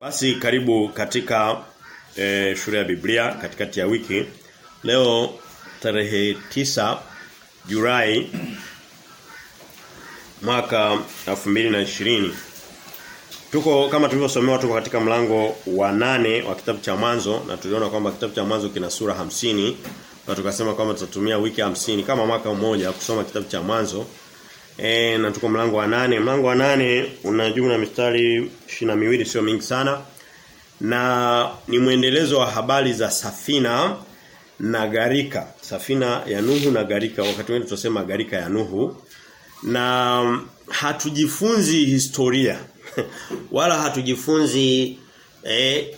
Basi karibu katika e, shule ya Biblia katikati ya wiki. Leo tarehe tisa Julai mwaka 2020. Tuko kama tulivyosomewa tuko katika mlango wa nane wa kitabu cha mwanzo na tuliona kwamba kitabu cha mwanzo kina sura hamsini na tukasema kwamba tutatumia wiki hamsini kama mwaka mmoja kusoma kitabu cha mwanzo. E, na tuko mlango wa nane. Mlango wa nane una jumla mistari na miwili sio mingi sana. Na ni mwendelezo wa habari za safina na garika. Safina ya Nuhu na garika. Wakati mwingine tunasema garika ya Nuhu. Na hatujifunzi historia. Wala hatujifunzi eh,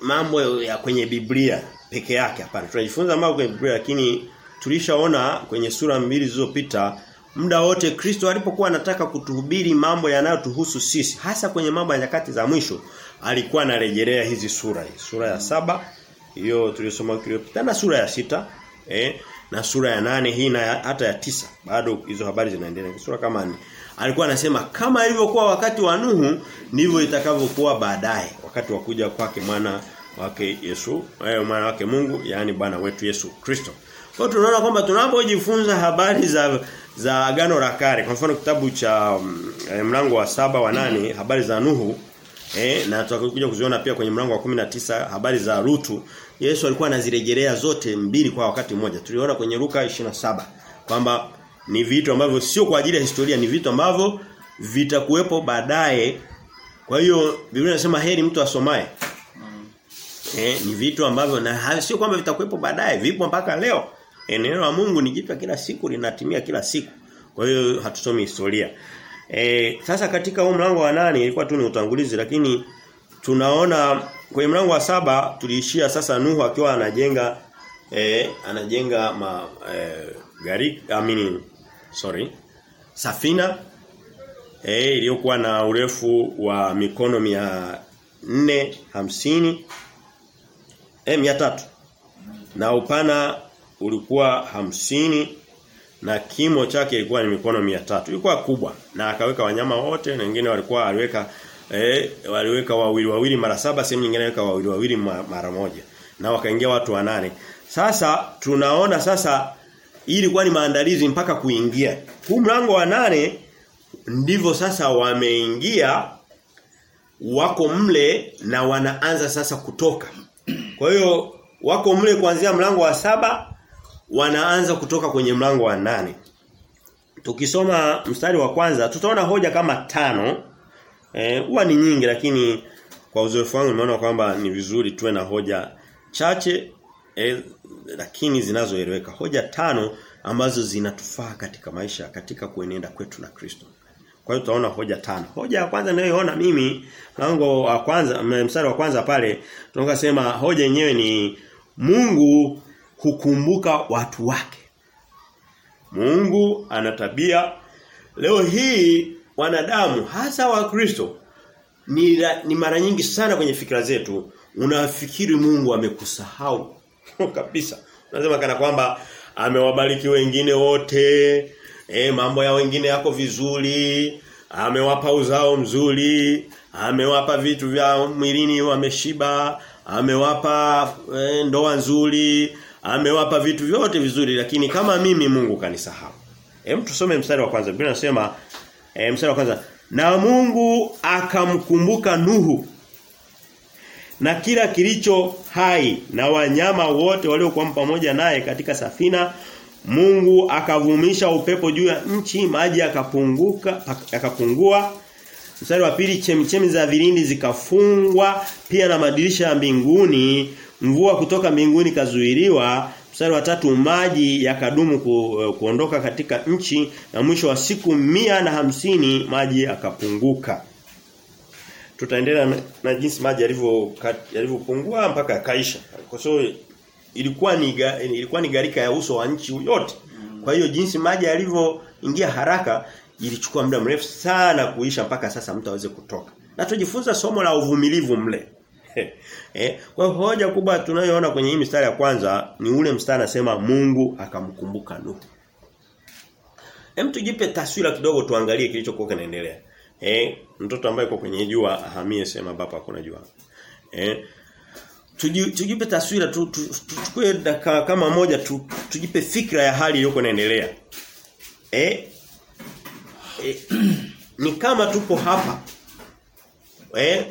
mambo ya kwenye Biblia peke yake hapana. Tunajifunza mambo kwenye Biblia lakini tulishaona kwenye sura mbili zilizopita muda wote Kristo alipokuwa anataka kutuhubiri mambo yanayotuhusu sisi hasa kwenye mambo ya nyakati za mwisho alikuwa anarejelea hizi sura hii. Sura ya saba hiyo tuliyosoma wiki na sura ya sita eh na sura ya nane hii na hata ya tisa. Bado hizo habari zinaendelea. Sura kama ni alikuwa anasema kama ilivyokuwa wakati wa Nuhu ndivyo itakavyokuwa baadaye. Wakati wa kuja kwake mwana wake Yesu eh, mwana wake Mungu yani bwana wetu Yesu Kristo. Kwa tunaona kwamba tunapojifunza habari za za agano la kale. Kwa mfano kitabu cha um, mlango wa saba wa nane habari za Nuhu eh na tutakuja kuziona pia kwenye mlango wa 19 habari za Rutu Yesu alikuwa anazirejelea zote mbili kwa wakati mmoja. Tuliona kwenye Luka 27 kwamba ni vitu ambavyo sio kwa ajili ya historia ni vitu ambavyo vitakuwepo baadaye. Kwa hiyo Biblia inasema heri mtu asomaye. Eh ni vitu ambavyo na sio kwamba vitakuwepo baadaye vipo mpaka leo E, neno la Mungu ni jipya kila siku linatimia kila siku. Kwa hiyo hatusomi historia. E, sasa katika huu mlango wa nane ilikuwa tu ni utangulizi lakini tunaona kwenye mlango wa saba tuliishia sasa Nuhu akiwa anajenga e, anajenga ma e, gari I mean, sorry safina eh iliyokuwa na urefu wa mikono mia nne hamsini eh mia tatu na upana ulikuwa hamsini na kimo chake ilikuwa ni mikono mia tatu. Ilikuwa kubwa na akaweka wanyama wote na wengine walikuwa aliweka eh waliweka wawili wawili mara saba sehemu nyingine aliweka wawili wawili mara moja na wakaingia watu wanane. Sasa tunaona sasa hii ilikuwa ni maandalizi mpaka kuingia. Huu mlango wa nane ndivyo sasa wameingia wako mle na wanaanza sasa kutoka. Kwa hiyo wako mle kuanzia mlango wa saba wanaanza kutoka kwenye mlango wa nane. Tukisoma mstari wa kwanza tutaona hoja kama tano. Eh huwa ni nyingi lakini kwa uzoefu wangu nimeona kwamba ni vizuri tuwe na hoja chache eh, lakini zinazoeleweka. Hoja tano ambazo zinatufaa katika maisha katika kuenenda kwetu na Kristo. Kwa hiyo tutaona hoja tano. Hoja ya kwanza ninayoona mimi mlango wa kwanza mstari wa kwanza pale sema hoja yenyewe ni Mungu hukumbuka watu wake. Mungu ana tabia leo hii wanadamu hasa wa Kristo ni, ni mara nyingi sana kwenye fikra zetu unafikiri Mungu amekusahau kabisa. Unasema kana kwamba amewabariki wengine wote, e, mambo ya wengine yako vizuri, amewapa uzao mzuri, amewapa vitu vya mwilini wameshiba, amewapa e, ndoa nzuri, amewapa vitu vyote vizuri lakini kama mimi Mungu kanisahau. Hem tusome mstari wa kwanza. Biblia inasema e, mstari wa kwanza na Mungu akamkumbuka Nuhu na kila kilicho hai na wanyama wote waliokuwa pamoja naye katika safina Mungu akavumisha upepo juu ya nchi maji yakapunguka yakapungua Mstari wa pili chemichemi za vilindi zikafungwa pia na madirisha ya mbinguni mvua kutoka mbinguni kazuiliwa mstari wa tatu maji yakadumu ku, kuondoka katika nchi na mwisho wa siku mia na hamsini maji akapunguka tutaendelea na, na jinsi maji yalivyo yalivyopungua mpaka yakaisha kwa sababu ilikuwa ni ilikuwa ni garika ya uso wa nchi yote kwa hiyo jinsi maji yalivyoingia haraka ilichukua muda mrefu sana kuisha mpaka sasa mtu aweze kutoka. Na tujifunza somo la uvumilivu mle. eh, kwa hoja kubwa tunayoona kwenye hii mstari ya kwanza ni ule mstari anasema Mungu akamkumbuka Nuhu. Hem tujipe taswira kidogo tuangalie kilichokuwa kinaendelea. Eh, mtoto ambaye yuko kwenye jua ahamie sema baba hakuna jua. Eh, tujipe taswira tu, tu, tuchukue dakika kama moja tu, tujipe fikra ya hali iliyoko inaendelea. Eh, eh ni kama tupo hapa. Eh,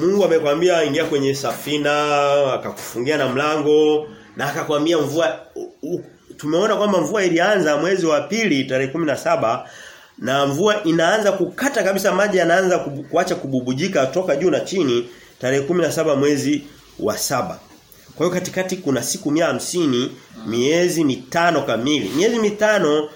Mungu amekwambia ingia kwenye safina, akakufungia na mlango na akakwambia mvua u, u, tumeona kwamba mvua ilianza mwezi wa pili tarehe saba na mvua inaanza kukata kabisa maji yanaanza kuacha kububujika toka juu na chini tarehe saba mwezi wa saba. Kwa hiyo katikati kuna siku mia hamsini miezi mitano kamili. Miezi mitano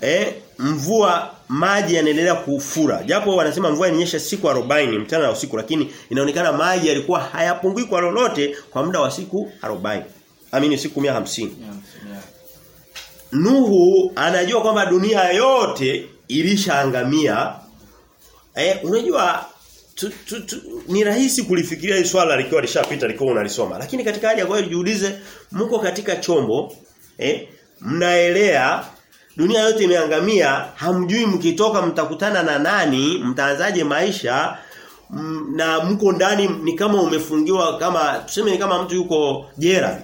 eh, mvua maji yanaendelea kufura. Japo wanasema mvua inyesha siku 40 mchana na usiku lakini inaonekana maji yalikuwa hayapungui kwa lolote kwa muda wa siku 40. Amini siku 150. Yeah, yeah. Nuhu anajua kwamba dunia yote ilishaangamia. Eh, unajua tu, tu, tu, ni rahisi kulifikiria hili swala likiwa lishapita likiwa unalisoma. Lakini katika hali ya kwa jiulize mko katika chombo eh mnaelea dunia yote imeangamia hamjui mkitoka mtakutana na nani mtaanzaje maisha m, na mko ndani ni kama umefungiwa kama tuseme ni kama mtu yuko jera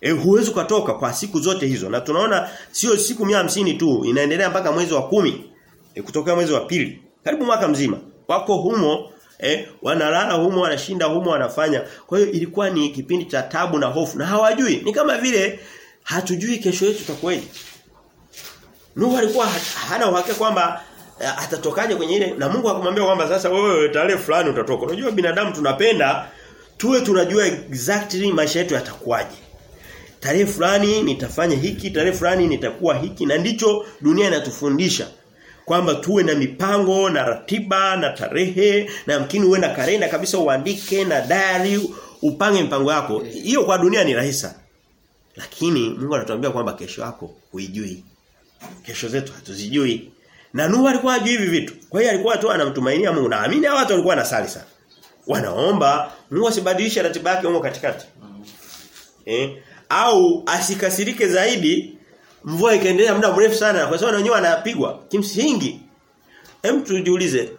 E, huwezi kutoka kwa siku zote hizo. Na tunaona sio siku hamsini tu inaendelea mpaka mwezi wa kumi e, kutokea mwezi wa pili. Karibu mwaka mzima. Wako humo eh wanalala humo wanashinda humo wanafanya. Kwa hiyo ilikuwa ni kipindi cha tabu na hofu. Na hawajui. Ni kama vile hatujui kesho yetu itakuwaje Nuhu alikuwa hana uhakika kwamba atatokaje kwenye ile na Mungu akamwambia kwamba sasa wewe tarehe fulani utatoka. Unajua binadamu tunapenda tuwe tunajua exactly maisha yetu yatakuwaje. Tarehe fulani nitafanya hiki, tarehe fulani nitakuwa hiki na ndicho dunia inatufundisha kwamba tuwe na mipango na ratiba na tarehe na mkini uwe na kalenda kabisa uandike na diary upange mipango yako. Hiyo kwa dunia ni rahisi. Lakini Mungu anatuambia kwamba kesho yako huijui kesho zetu hatuzijui. Na Nuhu alikuwa hajui hivi vitu. Kwa hiyo alikuwa tu anamtumainia Mungu. Naamini hao watu walikuwa wanasali sana. Wanaomba Mungu asibadilishe ratiba yake huko katikati. Eh? Au asikasirike zaidi mvua ikaendelea muda mrefu sana kwa sababu wenyewe anapigwa. Kimsingi hem tujiulize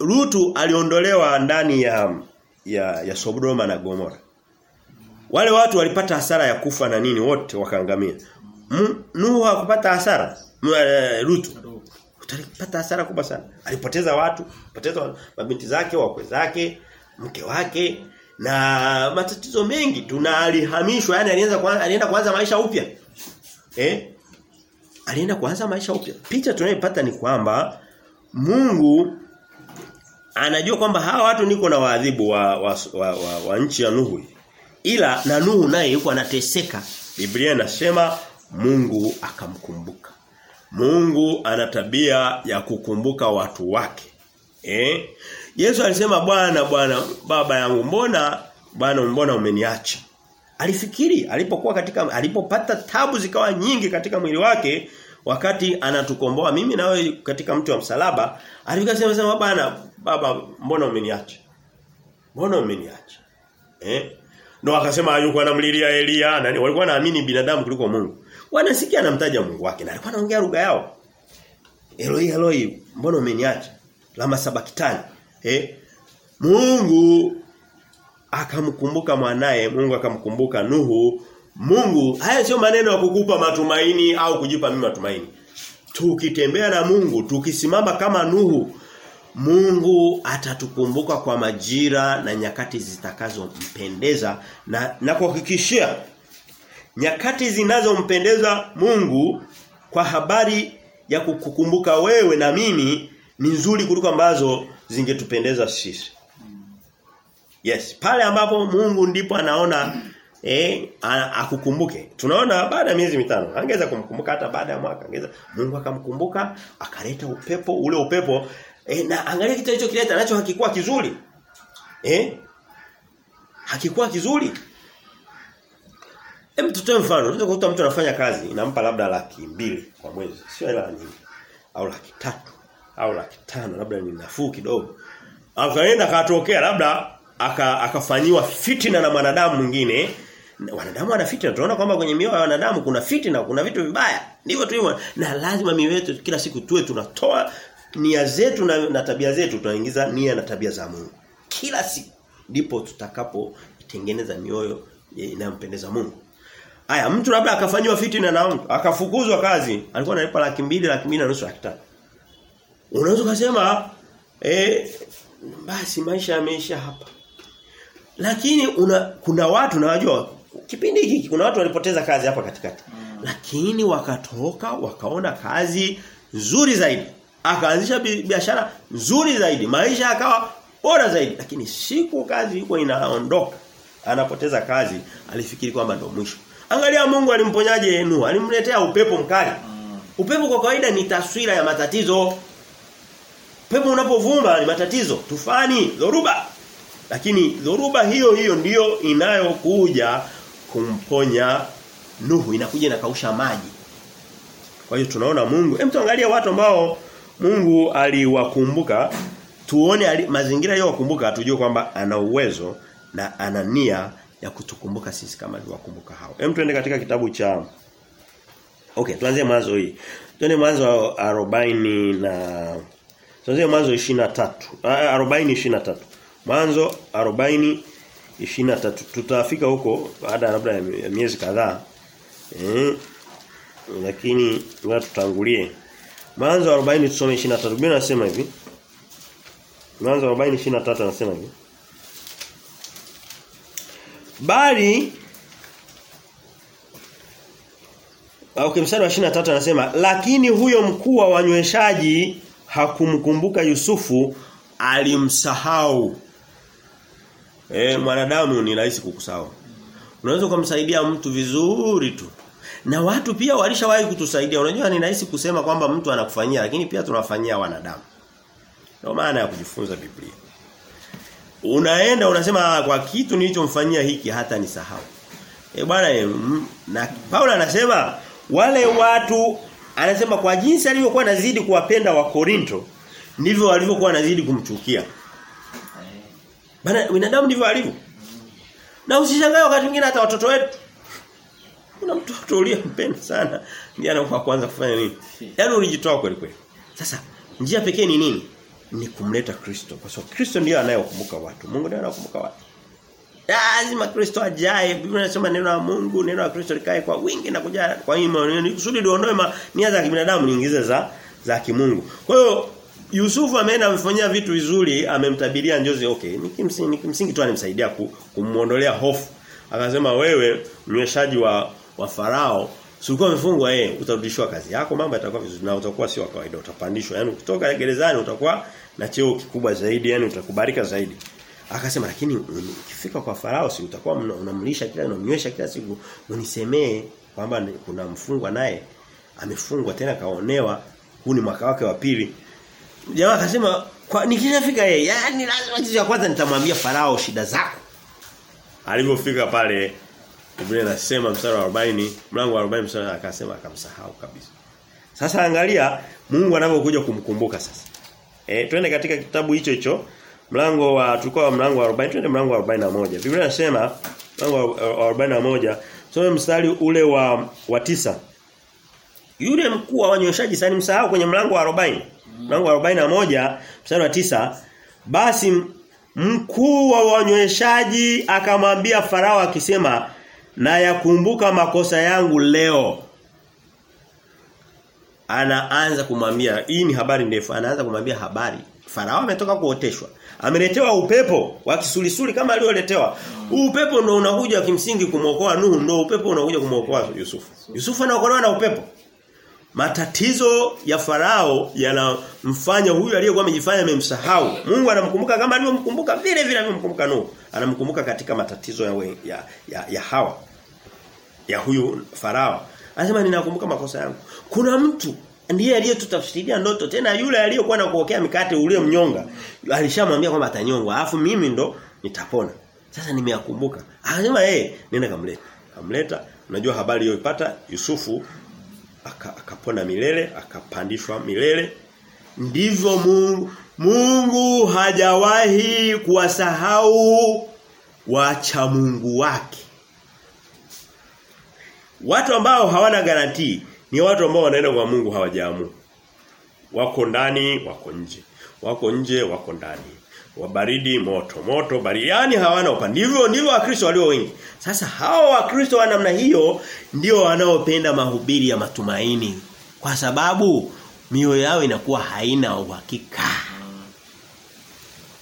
Lutu aliondolewa ndani ya ya ya Sodoma na Gomora. Wale watu walipata hasara ya kufa na nini wote wakaangamia. Nuhu hakupata hasara. Lutu. Utalipata hasara kubwa sana. Alipoteza watu, poteza mabinti zake, wakwe zake, mke wake na matatizo mengi tuna alihamishwa yani alianza kuanza alienda kuanza maisha upya. Eh? Alienda kuanza maisha upya. Picha tunayopata ni kwamba Mungu anajua kwamba hawa watu niko na waadhibu wa wa, wa, wa, wa nchi ya Nuhu. Ila na Nuhu naye yuko anateseka. Biblia inasema Mungu akamkumbuka. Mungu ana tabia ya kukumbuka watu wake. Eh? Yesu alisema Bwana Bwana baba yangu mbona Bwana mbona umeniacha? Alifikiri alipokuwa katika alipopata tabu zikawa nyingi katika mwili wake wakati anatukomboa mimi na wewe katika mti wa msalaba alifika sema sema Bwana baba mbona umeniacha? Mbona umeniacha? Eh? Ndio akasema yuko anamlilia Elia nani walikuwa naamini binadamu kuliko Mungu. Wanasikia anamtaja Mungu wake na alikuwa anaongea lugha yao. Eloi Eloi mbona umeniacha? Lama sabakitani. Eh? Mungu akamkumbuka mwanae, Mungu akamkumbuka Nuhu. Mungu haya sio maneno ya kukupa matumaini au kujipa mimi matumaini. Tukitembea na Mungu, tukisimama kama Nuhu, Mungu atatukumbuka kwa majira na nyakati zitakazompendeza na na kuhakikishia nyakati zinazompendeza Mungu kwa habari ya kukukumbuka wewe na mimi ni nzuri kuliko ambazo zingetupendeza sisi. Yes, pale ambapo Mungu ndipo anaona eh akukumbuke. Tunaona baada ya miezi mitano, angeza kumkumbuka hata baada ya mwaka, angeza Mungu akamkumbuka, akaleta upepo, ule upepo eh na angalia kitu hicho kileta nacho hakikuwa kizuri. Eh? Hakikuwa kizuri. Hem tutoe mfano, unaweza kukuta mtu anafanya kazi inampa labda laki mbili kwa mwezi, sio hela nyingi. Au laki tatu au laki tano labda ni nafuu kidogo. Akaenda akatokea labda aka akafanyiwa fitina na mwanadamu mwingine. Wanadamu wana fitina. Tunaona kwamba kwenye mioyo ya wanadamu kuna fitina, kuna vitu vibaya. Ndivyo tu Na lazima mioyo yetu kila siku tuwe tunatoa nia zetu na, na tabia zetu tunaingiza nia na tabia za Mungu. Kila siku ndipo tutakapo itengeneza mioyo inayompendeza Mungu. Aya, mtu labda akafanywa fitina na mtu, akafukuzwa kazi, alikuwa analipa laki mbili, laki mbili na nusu laki tatu. Unaweza kusema eh basi maisha yameisha hapa. Lakini una, kuna watu nawajua kipindi hiki kuna watu walipoteza kazi hapa katikati. Mm. Lakini wakatoka wakaona kazi nzuri zaidi. Akaanzisha biashara nzuri zaidi. Maisha yakawa bora zaidi. Lakini siku kazi iko inaondoka anapoteza kazi alifikiri kwamba ndio mwisho. Angalia Mungu alimponyaje Nuhu, alimletea upepo mkali. Upepo kwa kawaida ni taswira ya matatizo. Upepo unapovuma ni matatizo, tufani, dhoruba. Lakini dhoruba hiyo hiyo ndiyo inayokuja kumponya Nuhu, inakuja inakausha maji. Kwa hiyo tunaona Mungu, hem tuangalie watu ambao Mungu aliwakumbuka, tuone ali, mazingira yao wakumbuka tujue kwamba ana uwezo na ana nia ya kutukumbuka sisi kama aliwakumbuka hao. Hem tuende katika kitabu cha Okay, tuanze mwanzo hii. Tuende mwanzo 40 na Tuanze mwanzo 23. 40 23. Mwanzo 40 23. Tutafika huko baada labda ya miezi kadhaa. Eh. Lakini ngoja tutangulie. Mwanzo 40 tusome 23. Biblia inasema hivi. Mwanzo 40 23 anasema hivi. Bali Okay, mstari wa 23 anasema lakini huyo mkuu wa wanyweshaji hakumkumbuka Yusufu alimsahau. Eh mwanadamu ni rahisi kukusahau. Unaweza kumsaidia mtu vizuri tu. Na watu pia walishawahi kutusaidia. Unajua ni rahisi kusema kwamba mtu anakufanyia lakini pia tunafanyia wanadamu. Ndio maana ya kujifunza Biblia. Unaenda unasema kwa kitu nilichomfanyia hiki hata nisahau. Eh bwana na Paulo anasema wale watu anasema kwa jinsi alivyokuwa anazidi kuwapenda wa Korinto ndivyo walivyokuwa anazidi kumchukia. Bana binadamu ndivyo alivyo. Na usishangae wakati mwingine hata watoto wetu. Kuna mtoto uliyempenda sana ndiye anakuwa kwanza kufanya nini? Yaani ulijitoa kweli kweli. Sasa njia pekee ni nini? Ni kumleta Kristo. Kwa sababu Kristo ndiye anayewakumbuka watu. Mungu ndiye anayewakumbuka watu. Lazima Kristo ajae. Biblia inasema neno la Mungu, neno la Kristo likae kwa wingi na kujaa kwa imani. Ni kusudi liondoe nia za kibinadamu niingize za za kimungu. Kwa hiyo Yusufu ameenda amefanyia vitu vizuri, amemtabiria njozi okay. Nikimsingi kimsingi, ni kimsingi tu anamsaidia kumuondolea hofu. Akasema wewe mnyweshaji wa wa farao Sikuwa umefungwa eh utarudishwa kazi yako mambo yatakuwa vizuri na utakuwa sio kawaida utapandishwa yani ukitoka gerezani utakuwa na cheo kikubwa zaidi yani utakubalika zaidi Akasema lakini ukifika kwa farao si utakuwa unamlisha kila unamnywesha kila siku unisemee kwamba kuna mfungwa naye amefungwa tena kaonewa huu ni mwaka wake wa pili. Jamaa akasema kwa nikishafika yeye yani lazima kitu cha kwanza nitamwambia farao shida zako. Alipofika pale Biblia inasema mstari wa 40 mlango wa 40 mstari akasema akamsahau kabisa. Sasa angalia Mungu anapokuja kumkumbuka sasa. Eh twende katika kitabu hicho hicho mlango wa tulikuwa mlango wa 40 twende mlango wa 41. Biblia inasema mlango wa 41 some mstari ule wa wa tisa Yule mkuu wa wanyoshaji sasa msahau kwenye mlango wa 40. Mlango wa 41 mstari wa tisa basi mkuu wa wanyoshaji akamwambia farao akisema na yakumbuka makosa yangu leo. Anaanza kumwambia hii ni habari ndefu anaanza kumwambia habari. Farao ametoka kuoteshwa. Ameletewa upepo wa kisulisuli kama alioletewa upepo ndio unakuja kimsingi kumwokoa Nuhu ndio upepo unakuja kumwokoa Yusufu. Yusufu anaokolewa na upepo matatizo ya farao yanamfanya huyu aliyekuwa amejifanya amemsahau. Mungu anamkumbuka kama alivyomkumbuka vile vile alivyomkumbuka Nuhu. Anamkumbuka katika matatizo ya, we, ya, ya ya hawa ya huyu farao. Anasema ninakumbuka makosa yangu. Kuna mtu ndiye aliyetutafsiria ndoto tena yule aliyokuwa anakuokea mikate ule mnyonga alishamwambia kwamba atanyongwa alafu mimi ndo nitapona. Sasa nimeyakumbuka. Anasema eh hey, nenda kamleta kamleta. Unajua habari hiyo ipata Yusufu akapona milele akapandishwa milele ndivyo Mungu Mungu hajawahi kuwasahau wacha Mungu wake watu ambao hawana garantii ni watu ambao wanaenda kwa Mungu hawajaamua Wako ndani, wako nje. Wako nje, wako ndani. Wabaridi moto, moto baridi. yani hawana upande. Ndivyo ndivyo Wakristo walio wengi. Sasa hao Wakristo wa namna hiyo ndio wanaopenda mahubiri ya matumaini. Kwa sababu mioyo yao inakuwa haina uhakika.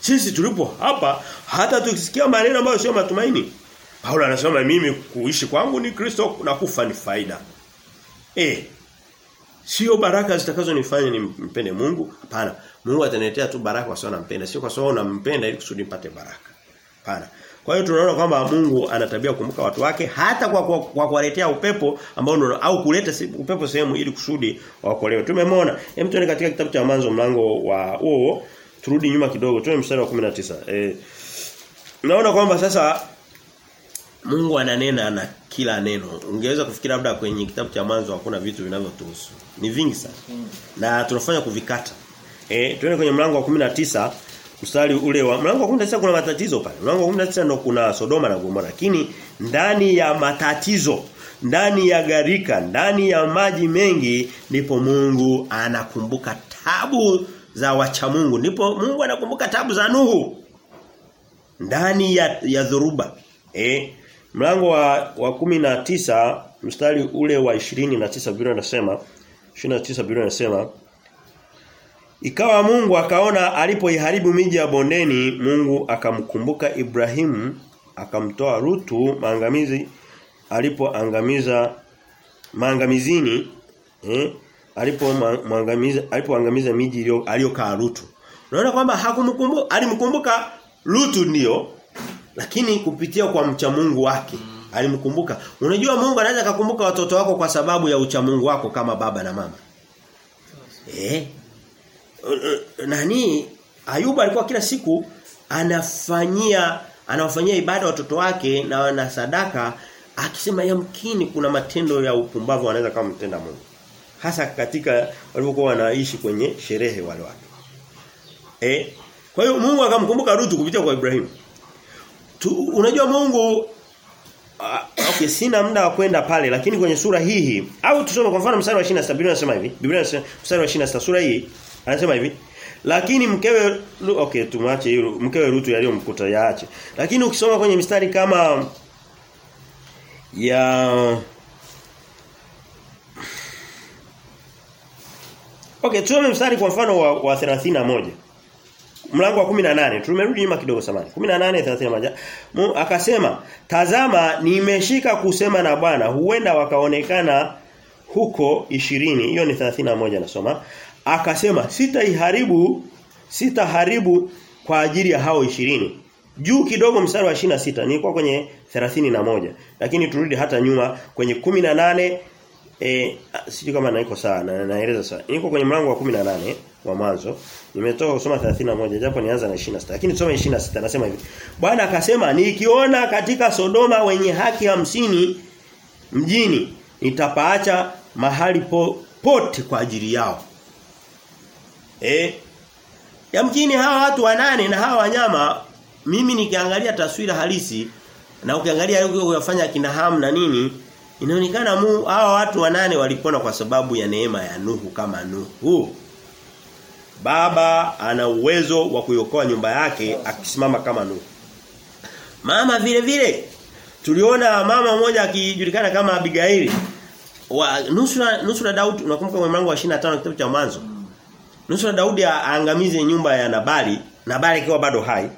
Sisi tulipo hapa hata tukisikia maneno ambayo sio matumaini. Paulo anasema mimi kuishi kwangu ni Kristo na kufa ni faida. Eh. Sio baraka zitakazonifanya nimpende Mungu, hapana. Mungu ataniletea tu baraka kwa sababu nampenda, sio kwa sababu nampenda ili kusudi nipate baraka. Hapana. Kwa hiyo tunaona kwamba Mungu ana tabia kumka watu wake hata kwa kwa, kwa kuwaletea upepo ambao au kuleta upepo sehemu ili kusudi waokolewe. Tumemwona. Hem tuone katika kitabu cha mwanzo mlango wa huo turudi nyuma kidogo tuone mstari wa 19. Eh Naona kwamba sasa Mungu ananena na kila neno. Ungeweza kufikiri labda kwenye kitabu cha mwanzo hakuna vitu vinavyotuhusu. Ni vingi sana. Na tunafanya kuvikata. Eh, tuende kwenye mlango wa 19 mstari ule wa mlango wa 19 kuna matatizo pale. Mlango wa 19 ndio kuna Sodoma na Gomora. Lakini ndani ya matatizo, ndani ya garika, ndani ya maji mengi ndipo Mungu anakumbuka tabu za wacha Mungu. Ndipo Mungu anakumbuka tabu za Nuhu. Ndani ya ya dhoruba. Eh, Mlango wa wa 19 mstari ule wa 29 Biblia inasema 29 Biblia inasema Ikawa Mungu akaona alipoiharibu miji ya bondeni Mungu akamkumbuka Ibrahimu akamtoa Rutu maangamizi alipoangamiza maangamizini eh alipoangamiza alipoangamiza miji aliyokaa Rutu. Unaona kwamba hakumkumbuka alimkumbuka Rutu ndio lakini kupitia kwa mcha Mungu wake alimkumbuka. Unajua Mungu anaweza kukumbuka watoto wako kwa sababu ya uchamungu wako kama baba na mama. Eh? Nani Ayuba alikuwa kila siku anafanyia anawafanyia ibada watoto wake na wana sadaka akisema yamkini kuna matendo ya upumbavu wanaweza kama mtenda Mungu. Hasa katika walipokuwa wanaishi kwenye sherehe wale watu. Eh? Kwa hiyo Mungu akamkumbuka Ruth kupitia kwa Ibrahimu. Tu, unajua Mungu uh, okay sina muda wa kwenda pale lakini kwenye sura hii au tusome kwa mfano mstari wa 26 Biblia inasema hivi Biblia inasema mstari wa 26 sura hii anasema hivi lakini mkewe okay tumwache hilo mkewe Rutu yaliyomkuta yaache. Lakini ukisoma kwenye mistari kama ya Okay tusome mstari kwa mfano wa, wa 31 mlango wa 18 tumerudi nyuma kidogo samani. 18 31 akasema tazama nimeshika kusema na Bwana huenda wakaonekana huko 20 hiyo ni 31 nasoma akasema sitaiharibu sitaharibu kwa ajili ya hao 20 juu kidogo mstari wa 26 nilikuwa kwenye 31 lakini turudi hata nyuma kwenye 18 eh sijui kama naiko sawa na naeleza sawa. Niko kwenye mlango wa 18 wa mwanzo. Nimetoka kusoma 31 japo nianza na 26 lakini tusome 26 nasema hivi. Bwana akasema nikiona katika Sodoma wenye haki hamsini mjini nitapaacha mahali po, pote kwa ajili yao eh yamkini hawa watu wanane na hawa wanyama mimi nikiangalia taswira halisi na ukiangalia yaliyofanya kina Ham na nini inaonekana mu hawa watu wanane walipona kwa sababu ya neema ya Nuhu kama Nuhu baba ana uwezo wa kuiokoa nyumba yake akisimama kama Nuhu. Mama vile vile tuliona mama mmoja akijulikana kama Abigail wa nusura nusura Daudi unakumbuka mwanangu wa 25 kitabu cha mwanzo. Nusura Daudi aangamize nyumba ya Nabali, Nabali akiwa bado hai,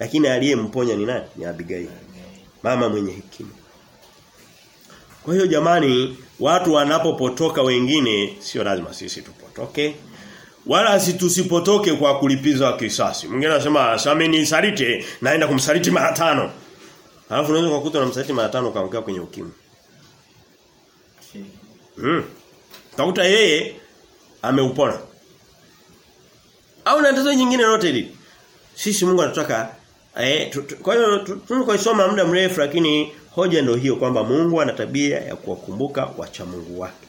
lakini aliyemponya ni nani? Ni Abigail. Mama mwenye hekima. Kwa hiyo jamani watu wanapopotoka wengine sio lazima sisi tupotoke wala tusipotoke kwa kulipiza kisasi. Mwingine anasema sami ni salite naenda kumsaliti mara tano. Alafu unaweza kukuta unamsaliti mara tano kaanguka kwenye ukimwi. Mm. Takuta yeye ameupona. Au na tatizo nyingine lote hili. Sisi Mungu anataka eh kwa hiyo tunakoisoma muda mrefu lakini hoja ndio hiyo kwamba Mungu ana tabia ya kuwakumbuka wacha Mungu wake.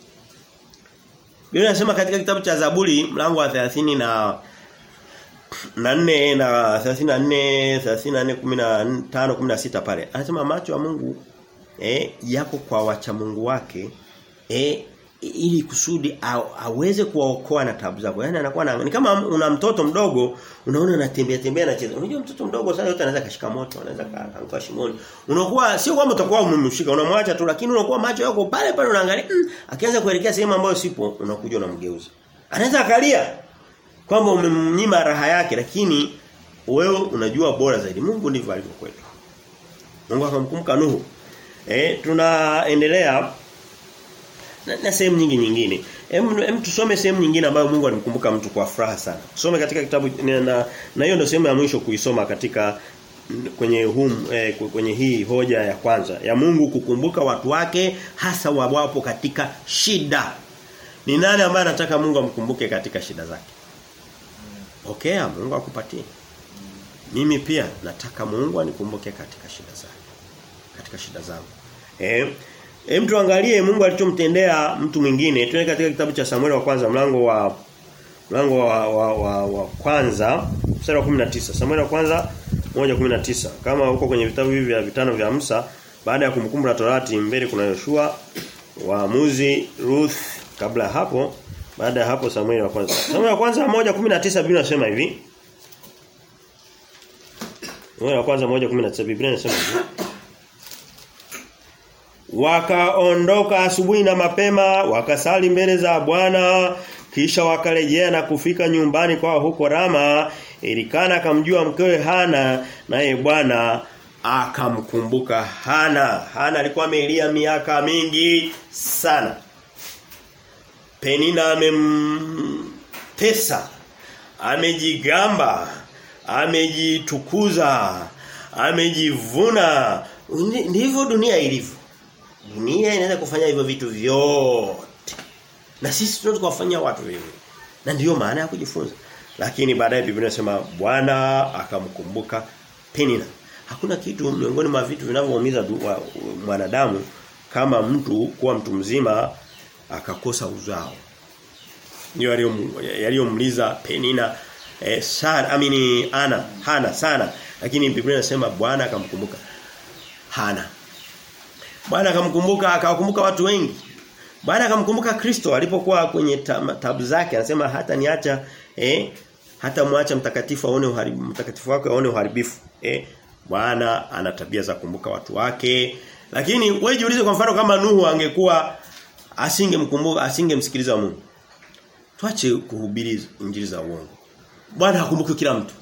Biblia inasema katika kitabu cha Zaburi mlango wa 30 na na 4 na 34 34 15 16 pale. Anasema macho ya Mungu eh yako kwa wacha Mungu wake eh ili kusudi aweze kuwaokoa na tabu zako. Yaani anakuwa na, ni kama una mtoto mdogo unaona anatembea tembea anacheza. Unajua mtoto mdogo sasa yote anaweza kashika moto, anaweza kaanguka shimoni. Unakuwa sio kwamba utakuwa umemshika, unamwacha tu lakini unakuwa macho yako pale pale unaangalia. Mm, akianza kuelekea sehemu ambayo sipo unakuja unamgeuza. Anaweza akalia kwamba umemnyima raha yake lakini wewe unajua bora zaidi. Mungu ndivyo alivyo kwetu. Mungu akamkumbuka Nuhu. Eh tunaendelea na, na sehemu nyingi nyingine. Hem tusome sehemu nyingine ambayo Mungu alimkumbuka mtu kwa furaha sana. Tusome katika kitabu na na hiyo ndio sehemu ya mwisho kuisoma katika kwenye hum, eh, kwenye hii hoja ya kwanza ya Mungu kukumbuka watu wake hasa wapo katika shida. Ni nani ambaye anataka Mungu amkumbuke katika shida zake? Okay, Mungu akupatie. Mimi pia nataka Mungu anikumbuke katika shida zake. Katika shida zangu. Eh Hem tuangalie Mungu alichomtendea mtu mwingine. Tuende katika kitabu cha Samuel wa kwanza mlango wa mlango wa, wa, wa, wa kwanza mstari wa 19. Samuel wa kwanza 1:19. Kama uko kwenye vitabu hivi vya vitano vya Musa baada ya kumkumbu la Torati mbele kuna Yoshua, Waamuzi, Ruth kabla hapo baada ya hapo Samuel wa kwanza. Samuel wa kwanza 1:19 Biblia inasema hivi. Samuel wa kwanza 1:19 Biblia inasema hivi. Wakaondoka asubuhi na mapema, wakasali mbele za Bwana, kisha wakarejea na kufika nyumbani kwa huko Rama. Elikana akamjua mkewe Hana, naye Bwana akamkumbuka Hana. Hana alikuwa amelia miaka mingi sana. Penina amemtesa, amejigamba, amejitukuza, amejivuna. Ndivyo dunia ilivyo. Dunia inaweza kufanya hivyo vitu vyote. Na sisi tunataka kufanya watu hivyo. Na ndiyo maana ya kujifunza. Lakini baadaye Biblia inasema Bwana akamkumbuka Penina. Hakuna kitu miongoni mwa vitu vinavyoumiza mwanadamu kama mtu kuwa mtu mzima akakosa uzao. Ndio yaliyomliza Penina eh, sana amini ana hana sana lakini Biblia inasema Bwana akamkumbuka hana Bwana akamkumbuka akawakumbuka watu wengi. Bwana akamkumbuka Kristo alipokuwa kwenye tabu zake anasema hata niacha eh hata muacha mtakatifu aone uharibifu mtakatifu wake aone uharibifu. Eh Bwana ana tabia za kumbuka watu wake. Lakini wewe jiulize kwa mfano kama Nuhu angekuwa asingemkumbuka asingemsikiliza Mungu. Tuache kuhubiri injili za uongo. Bwana hakumbuki kila mtu.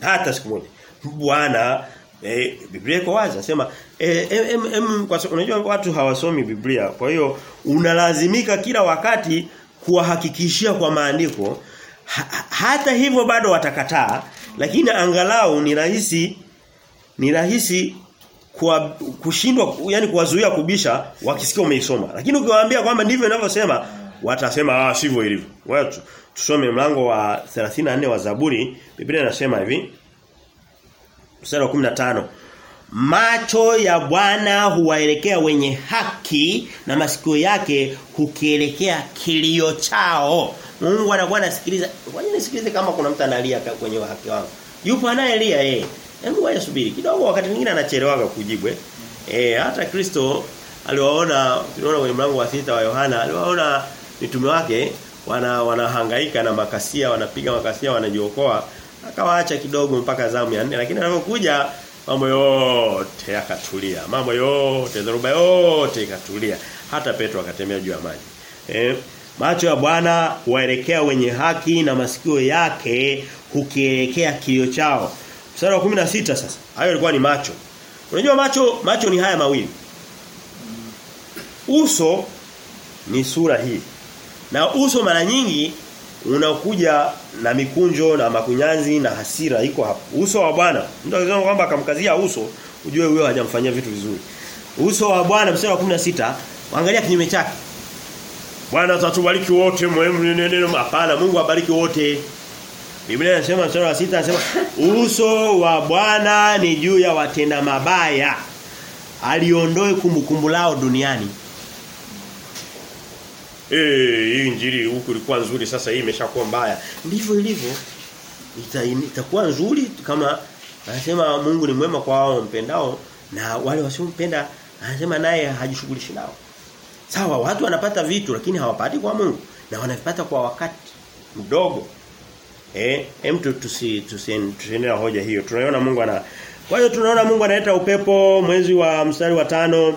Hata siku moja. Bwana Eh, Biblia iko wazi nasema eh, em, em, kwa unajua watu hawasomi Biblia. Kwa hiyo unalazimika kila wakati kuwahakikishia kwa maandiko ha, hata hivyo bado watakataa lakini angalau ni rahisi ni rahisi kwa kushindwa yani kuwazuia kubisha wakisikia umeisoma. Lakini ukiwaambia kwamba ndivyo inavyosema watasema ah sivyo ilivyo. Watu tusome mlango wa 34 wa Zaburi, Biblia inasema hivi mstari wa 15 Macho ya Bwana huwaelekea wenye haki na masikio yake hukielekea kilio chao. Mungu anakuwa anasikiliza. Ngoja nisikilize kama kuna mtu analia kwenye haki wangu. Yupo anayelia yeye. Hebu ngoja subiri kidogo wakati mwingine anachelewaga kujibu eh. Eh hata Kristo aliwaona tunaona kwenye mlango wa sita wa Yohana aliwaona mitume wake wana wanahangaika na makasia wanapiga makasia wanajiokoa akawaacha kidogo mpaka zamu ya nne lakini anapokuja mambo yote yakatulia mambo yote dhoruba yote ikatulia. Hata Petro akatemea juu ya maji. Eh macho ya Bwana waelekea wenye haki na masikio yake hukielekea kilio chao. Mstari wa 16 sasa. Hayo ilikuwa ni macho. Unajua macho macho ni haya mawili. Uso ni sura hii. Na uso mara nyingi unakuja na mikunjo na makunyanzi na hasira iko hapo. Uso wa Bwana. Mtu akisema kwamba akamkazia uso, ujue huyo hajamfanyia vitu vizuri. Uso wa Bwana mstari wa 16, angalia kinyume chake. Bwana atatubariki wote neno hapana Mungu abariki wote. Biblia inasema mstari wa sita anasema uso wa Bwana ni juu ya watenda mabaya. Aliondoe kumbukumbu lao duniani. Eh hii injili huku ilikuwa nzuri sasa hii imeshakuwa mbaya. Ndivyo ilivyo. Ita, itakuwa nzuri kama anasema Mungu ni mwema kwa wao mpendao na wale wasiompenda anasema naye hajishughulishi nao. Sawa watu wanapata vitu lakini hawapati kwa Mungu na wanavipata kwa wakati mdogo. Eh, hem tu tusi tusiende hoja hiyo. Tunaona Mungu ana Kwa hiyo tunaona Mungu analeta upepo mwezi wa mstari wa tano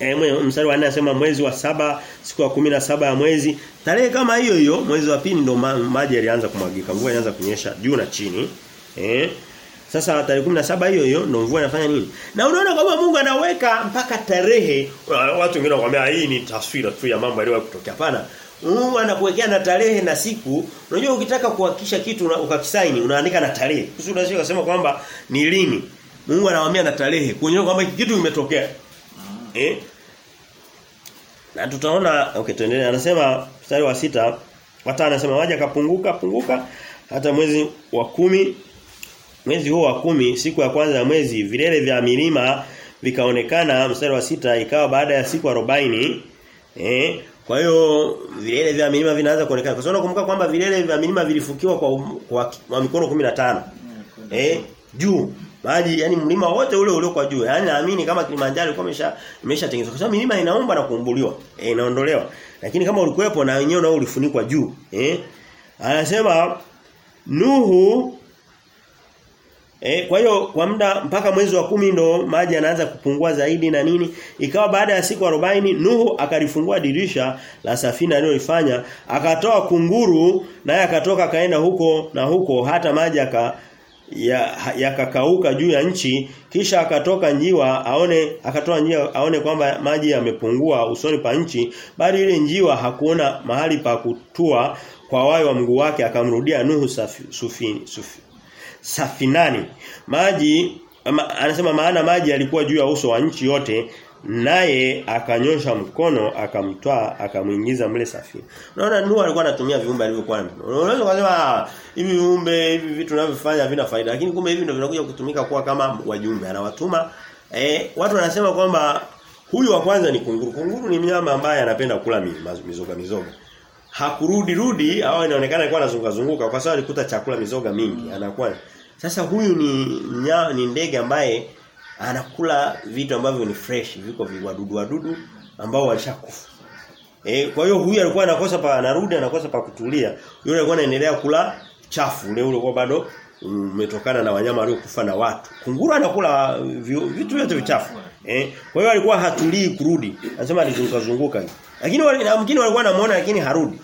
E, mstari wa 4 anasema mwezi wa saba siku ya kumi na saba ya mwezi tarehe kama hiyo hiyo mwezi wa pili ndo ma, maji yalianza kumwagika mvua ilianza kunyesha juu na chini eh sasa tarehe saba hiyo hiyo ndo mvua inafanya nini na unaona kwamba Mungu anaweka mpaka tarehe watu wengine wanakuambia hii ni taswira tu ya mambo yaliyo kutokea hapana Mungu anakuwekea na tarehe na siku. Unajua ukitaka kuhakikisha kitu ukakisaini unaandika na tarehe. Sisi unaweza kusema kwamba ni lini. Mungu anawaambia na tarehe kuonyesha kwamba kitu kimetokea. Eh? Na tutaona okay tuendelee anasema mstari wa sita hata anasema waje akapunguka punguka hata mwezi wa kumi mwezi huo wa kumi siku ya kwanza ya mwezi vilele vya milima vikaonekana mstari wa sita ikawa baada ya siku 40 eh kwa hiyo vilele vya milima vinaanza kuonekana. Kwa sababu nakumbuka kwamba vilele vya milima vilifukiwa kwa kwa, kwa mikono 15. Eh, juu. Maji yani mlima wote ule ule kwa juu. Yaani naamini kama Kilimanjaro ilikuwa imesha imeshatengenezwa. Kwa sababu milima inaomba na kuumbuliwa. e, inaondolewa. Lakini kama ulikuwepo na wenyewe nao ulifunikwa juu. Eh? Anasema Nuhu E, kwa hiyo kwa muda mpaka mwezi wa kumi ndo maji yanaanza kupungua zaidi na nini. Ikawa baada ya siku 40 Nuhu akalifungua dirisha la safina aliyoifanya, akatoa kunguru naye akatoka akaenda huko na huko hata maji aka yakakauka ya juu ya nchi kisha akatoka njiwa aone akatoa njiwa aone kwamba maji yamepungua usoni pa nchi bali ile njiwa hakuona mahali pa kutua kwa wayo wa mguu wake akamrudia Nuhu safi, sufini, sufi, safinani. Maji ama, anasema maana maji yalikuwa juu ya uso wa nchi yote naye akanyosha mkono akamtoa akamuingiza mle safina. Unaona Nuhu alikuwa anatumia viumbe alivyokuwa Unaweza kusema hivi viumbe hivi vitu tunavyofanya havina faida lakini kumbe hivi ndio vinakuja kutumika kuwa kama wajumbe. Anawatuma eh, watu wanasema kwamba huyu wa kwanza ni kunguru. Kunguru ni mnyama ambaye anapenda kula mizoga mizoga. Hakurudi rudi au inaonekana alikuwa anazunguka zunguka kwa sababu alikuta chakula mizoga mingi. Anakuwa Sasa huyu ni mnyama, ni ndege ambaye anakula vitu ambavyo ni fresh viko viwadudu wadudu ambao walishakufa. Eh kwa hiyo huyu alikuwa anakosa pa anarudi anakosa pa kutulia. Yule alikuwa anaendelea kula chafu ule kwa bado umetokana na wanyama waliokufa na watu. Kunguru anakula vitu vyote vichafu. Eh kwa hiyo alikuwa hatulii kurudi. Anasema alizunguka zunguka. Lakini wengine walikuwa wanamuona lakini harudi.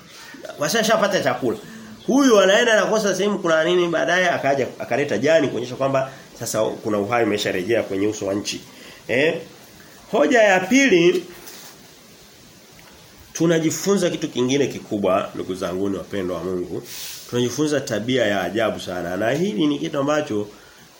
Washashapata chakula. Huyu anaenda anakosa sehemu kuna nini baadaye akaja akaleta jani kuonyesha kwamba sasa kuna uhai umesharejea kwenye uso wa nchi. Eh? Hoja ya pili tunajifunza kitu kingine kikubwa ndugu zangu ni wapendwa wa Mungu. Tunajifunza tabia ya ajabu sana na hili ni kitu ambacho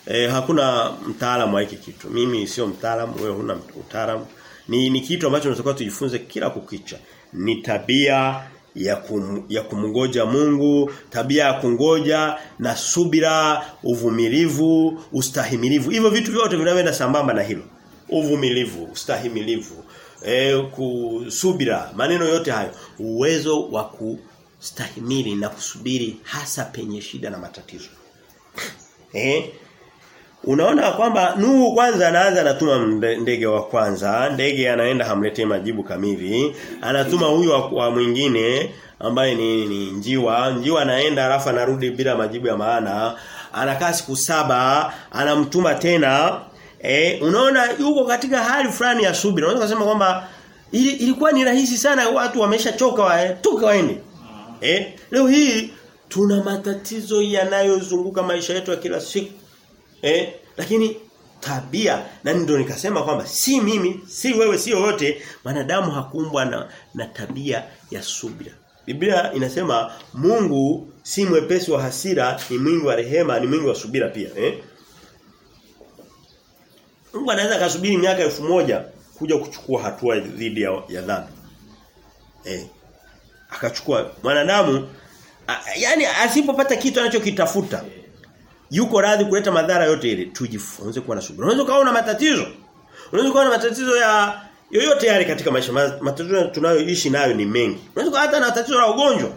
eh, hakuna mtaalamu wa hiki kitu. Mimi sio mtaalamu, wewe huna utaalamu. Ni ni kitu ambacho tunatakiwa tujifunze kila kukicha. Ni tabia ya kum, ya kumngoja Mungu, tabia ya kungoja na subira, uvumilivu, ustahimilivu. Hivyo vitu vyote vinavyoenda sambamba na hilo. Uvumilivu, ustahimilivu, e, kusubira, maneno yote hayo, uwezo wa kustahimili na kusubiri hasa penye shida na matatizo. Eh? Unaona kwamba Nuhu kwanza anaanza anatuma ndege wa kwanza, ndege anaenda hamletee majibu kamili, anatuma huyu wa, wa mwingine ambaye ni, ni njiwa, njiwa anaenda alafu anarudi bila majibu ya maana, anakaa siku saba, anamtuma tena, eh unaona yuko katika hali fulani ya subira. Unaweza kusema kwamba ili, ilikuwa ni rahisi sana watu wameshachoka watoke waende. Eh leo hii tuna matatizo yanayozunguka maisha yetu ya kila siku. Eh, lakini tabia na ndio nikasema kwamba si mimi, si wewe, si wote wanadamu hakumbwa na, na tabia ya subira. Biblia inasema Mungu si mwepesi wa hasira, ni mwingi wa rehema, ni mwingi wa subira pia, eh? Mungu anaweza kasubiri miaka elfu moja kuja kuchukua hatua dhidi ya, ya dhambi. Eh. Akachukua mwanadamu yani asipopata kitu anachokitafuta yuko radhi kuleta madhara yote ile tujifunze kuwa na subira unaweza kuwa na matatizo unaweza kuwa na matatizo ya yoyote yale katika maisha matatizo tunayoishi nayo ni mengi unaweza kuwa hata na tatizo la ugonjwa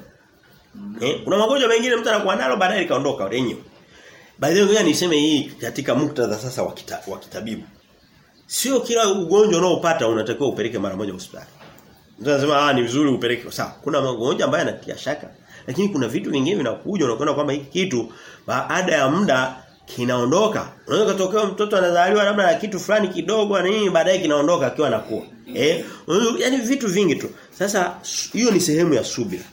eh kuna magonjwa mengine mtu anakuwa nalo baadaye likaondoka lenyewe by the way niseme hii katika muktadha sasa wa kita, wa kitabibu Sio kila ugonjwa unaopata unatakiwa upeleke mara moja hospitali. Mtu anasema ah ni vizuri upeleke. Sawa, kuna magonjwa ambayo yanatia shaka. Lakini kuna vitu vingine vinakuja unakuona kwamba hiki kitu baada ya muda kinaondoka. Unaweza kutokea mtoto anazaliwa labda na kitu fulani kidogo na nini baadaye kinaondoka akiwa anakuwa. Eh, yani vitu vingi tu. Sasa hiyo ni sehemu ya subira.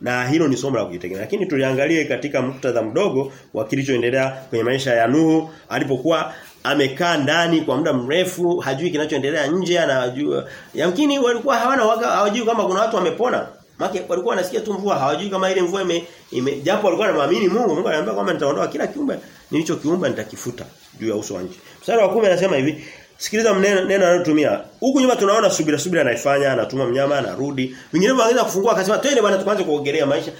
Na hilo ni somo la kujitegemea. Lakini tuliangalie katika muktadha mdogo wa kilichoendelea kwenye maisha ya Nuhu alipokuwa amekaa ndani kwa muda mrefu, hajui kinachoendelea nje, anajua. Yamkini walikuwa hawana hawajui kama kuna watu wamepona. Maki walikuwa wanasikia tu mvua, hawajui kama ile mvua ime, ime japo walikuwa wanaamini Mungu, Mungu ananiambia kwamba nitaondoa kila kiumbe nilichokiumba nitakifuta juu ya uso wa nchi. Mstari wa 10 anasema hivi, sikiliza mneno neno analotumia. Huku nyuma tunaona subira subira anaifanya, anatuma mnyama, anarudi. Wengine wanaanza kufungua akasema twende bwana tuanze kuogelea maisha.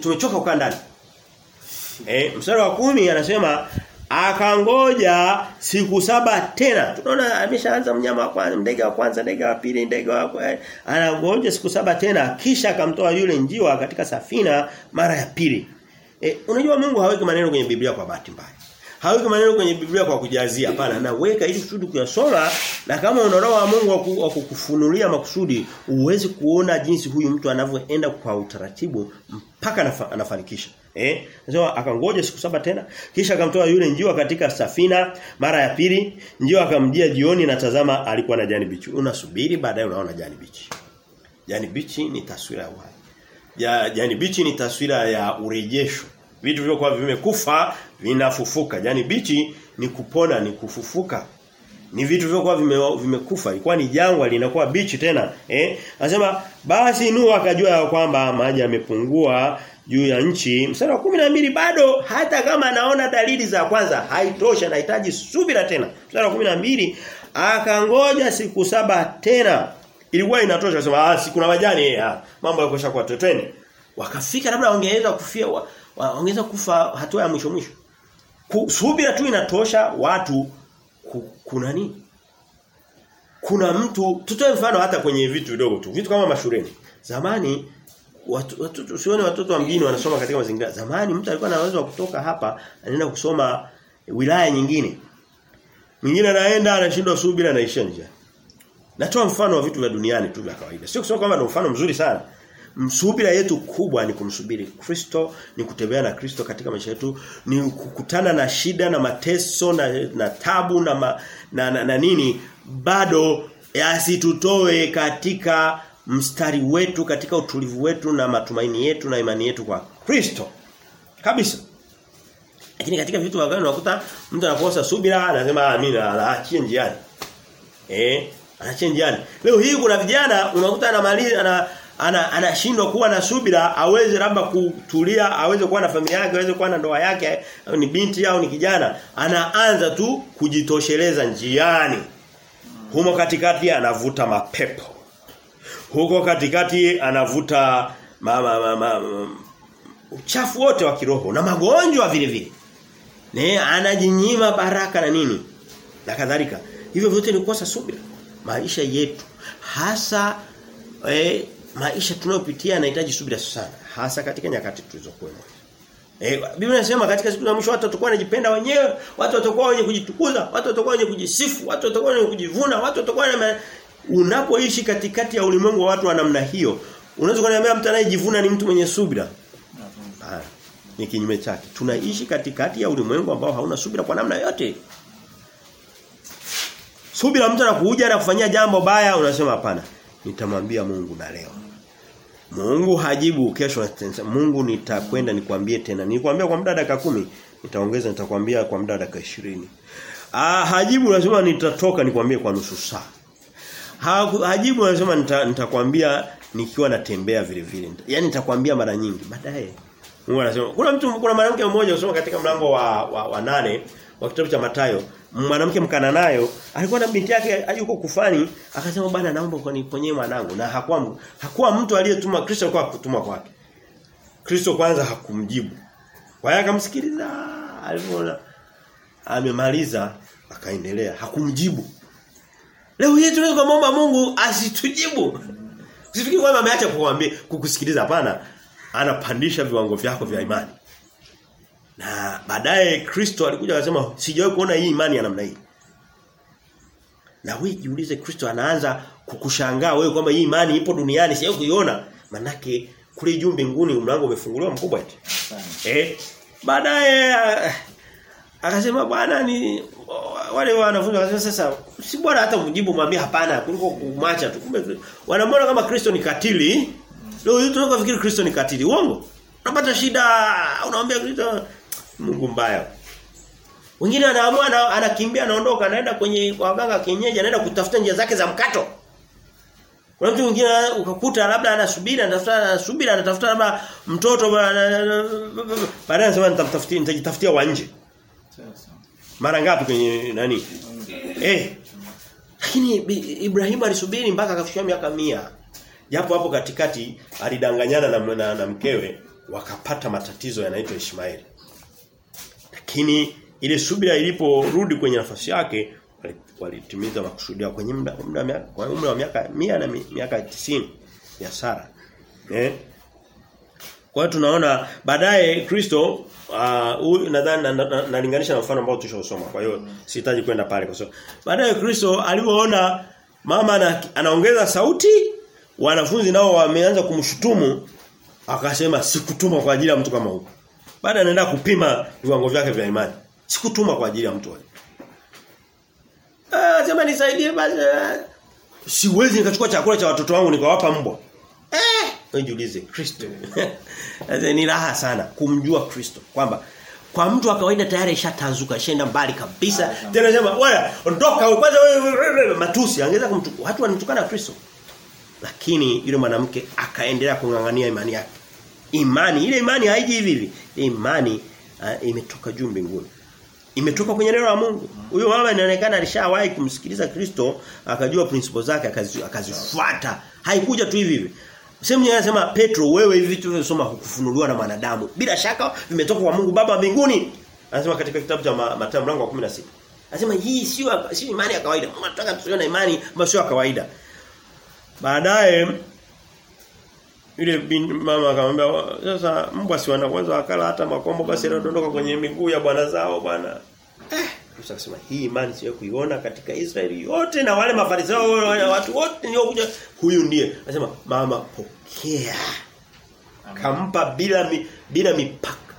Tumechoka kukaa ndani. Eh, mstari wa kumi anasema akangoja siku saba tena. Tunaona ameshaanza mnyama wa kwanza, ndege wa kwanza, ndege wa pili, ndege wa anangoja siku saba tena kisha akamtoa yule njiwa katika safina mara ya pili. E, unajua Mungu haweki maneno kwenye Biblia kwa bahati mbaya. Haweki maneno kwenye Biblia kwa kujazia. Hapana, anaweka ili kusudi kuyasoma na kama una roho wa Mungu wa kukufunulia makusudi, uweze kuona jinsi huyu mtu anavyoenda kwa utaratibu mpaka anafanikisha. Eh? Nasema akangoja siku saba tena, kisha akamtoa yule njiwa katika safina mara ya pili, njiwa akamjia jioni na tazama alikuwa na jani bichi. Unasubiri baadaye unaona jani bichi. Jani bichi ni taswira ya uhai. Ya jani bichi ni taswira ya urejesho. Vitu vilivyokuwa vimekufa vinafufuka. yani bichi ni kupona, ni kufufuka. Ni vitu vilivyokuwa vime, vimekufa. Ilikuwa ni jangwa linakuwa bichi tena. Eh? Anasema basi Nuhu akajua kwamba maji yamepungua juu ya nchi. Mstari wa 12 bado hata kama anaona dalili za kwanza haitosha anahitaji subira tena. Mstari wa 12 akangoja siku saba tena. Ilikuwa inatosha sema ah siku na majani eh mambo yakoshakuwa teteni. Wakafika labda wangeweza kufia wangeweza kufa hatua ya mwisho mwisho. Subira tu inatosha watu ku, kuna nini? Kuna mtu tutoe mfano hata kwenye vitu vidogo tu. Vitu kama mashuleni. Zamani watu, watu usione watoto wa mjini wanasoma katika mazingira. Zamani mtu alikuwa na wa kutoka hapa anaenda kusoma wilaya nyingine. Mwingine anaenda anashindwa subira anaisha nje. Natoa mfano wa vitu vya duniani tu vya kawaida. Sio kusema kwamba ni mfano mzuri sana. Msubira yetu kubwa ni kumsubiri Kristo, ni kutembea na Kristo katika maisha yetu, ni kukutana na shida na mateso na, na tabu na, ma, na, na, na nini bado yasitutoe katika mstari wetu katika utulivu wetu na matumaini yetu na imani yetu kwa Kristo. Kabisa. Lakini katika vitu vingine unakuta mtu anakosa subira anasema amina anaachia njiani. Eh, anaachia njiani. Leo hii kuna vijana unakuta anamaliza ana ana anashindwa kuwa na subira aweze labda kutulia aweze kuwa na familia yake aweze kuwa na ndoa yake ni binti au ni kijana anaanza tu kujitosheleza njiani. Humo katikati anavuta mapepo. Huko katikati anavuta ma, ma, ma, uchafu wote wa kiroho na magonjwa vile vile. Ne anajinyima baraka na nini? Na kadhalika. Hivyo vyote ni kukosa subira. Maisha yetu hasa eh, maisha tunayopitia yanahitaji subira sana hasa katika nyakati tulizokuwa Eh Biblia inasema katika siku za mwisho watu watakuwa wanajipenda wenyewe, watu watakuwa wenye kujitukuza, watu watakuwa wenye kujisifu, watu watakuwa wenye kujivuna, watu watakuwa na unapoishi katikati ya ulimwengu wa watu wa namna hiyo, unaweza kuniambia mtu anayejivuna ni mtu mwenye subira? Ah, Ni kinyume chake. Tunaishi katikati ya ulimwengu ambao hauna subira kwa namna yote. Subira mtu anakuja na kufanyia jambo baya unasema hapana. Nitamwambia Mungu na leo. Mungu hajibu kesho Mungu nitakwenda nikwambie tena. Nikwambia kwa muda dakika kumi nitaongeza nitakwambia kwa muda dakika 20. Ah hajibu lazima nitatoka nikwambie kwa nusu saa. Ha, hajibu lazima nitakwambia nita nikiwa natembea vile vile. Yaani nitakwambia mara nyingi baadaye. Mungu anasema kuna mtu kuna mwanamke mmoja usoma katika mlango wa, wa, wa nane wa kitabu cha Matayo mwanamke mkana nayo alikuwa na binti yake yuko kufani akasema bana naomba ukaniponyee mwanangu. Na hakuwa hakuwa mtu aliyetuma Kristo kwa kutuma kwake. Kristo kwanza hakumjibu. Kwa hiyo akamsikiliza alipoona amemaliza akaendelea. Hakumjibu. Leo hii tunaweza kumwomba Mungu asitujibu. Usifikiri kwamba ameacha kukuambia kukusikiliza. Hapana anapandisha viwango vyako vya imani na baadaye Kristo alikuja akasema sijawahi kuona hii imani ya namna hii. Na wewe jiulize Kristo anaanza kukushangaa wewe kwamba hii imani ipo duniani sijawahi kuiona. Manake kule juu mbinguni mlango umefunguliwa mkubwa eti. Eh? Baadaye akasema bwana ni wale wanafunzi wakasema sasa si bwana hata mjibu mwambie hapana kuliko kumwacha tu. Kumbe wanamwona kama Kristo ni katili. Leo hiyo tunakofikiri Kristo ni katili. Uongo. Unapata shida unamwambia Kristo Mungu mbaya wengine anaamua anakimbia anaondoka anaenda kwenye waganga kienyeji anaenda kutafuta njia zake za mkato kuna mtu mwingine ukakuta labda anasubiri anatafuta anasubiri anatafuta labda mtoto baadaye anasema nitamtafutia nitajitafutia wa nje mara ngapi kwenye nani? Eh. Lakini Ibrahimu alisubiri mpaka akafikia miaka mia Japo hapo katikati alidanganyana na, na, na mkewe wakapata matatizo yanaitwa Ishmaeli. Lakini ile subira iliporudi kwenye nafasi yake walitimiza makusudi yao kwenye muda muda kwa umri wa miaka mia na miaka 90 ya Sara. Eh? Kwa hiyo tunaona baadaye Kristo uh, nadhani nalinganisha na na, na mfano ambao tulishosoma Kwa hiyo sihitaji kwenda pale kwa sababu baadaye Kristo alipoona mama na, anaongeza sauti wanafunzi nao wameanza kumshutumu akasema sikutuma kwa ajili ya mtu kama huyo. Baada anaenda kupima viwango vyake vya imani. Sikutuma kwa ajili ya mtu wale Ah, sema nisaidie basi. Siwezi nikachukua chakula cha watoto wangu nikawapa mbwa. Eh, wewe jiulize Kristo. ni raha sana kumjua Kristo kwamba kwa mtu wa kawaida tayari ishatanzuka ishaenda mbali kabisa tena sema wewe ondoka kwanza wewe matusi angeza kumtukua. watu wanamtukana Kristo lakini yule mwanamke akaendelea kungangania imani yake imani ile imani haiji hivi hivi imani uh, imetoka juu mbinguni imetoka kwenye neno la Mungu huyo mama inaonekana alishawahi kumsikiliza Kristo akajua principles zake akazifuata haikuja tu hivi hivi Sehemu nyingine anasema Petro wewe hivi vitu vilivyosoma hukufunuliwa na wanadamu. Bila shaka vimetoka kwa Mungu Baba mbinguni. Anasema katika kitabu cha Mathayo mlango wa 16. Anasema hii sio sio imani ya kawaida. mtaka tusione imani ambayo sio ya kawaida. Baadaye yule mama akamwambia sasa mbwa si wanaweza wakala hata makombo basi yanadondoka kwenye miguu ya bwana zao bwana. Eh Musa akasema hii imani sio kuiona katika Israeli yote na wale mafarisayo watu wote ndio kuja huyu ndiye. Anasema mama pokea. Kampa bila mi, bila mipaka.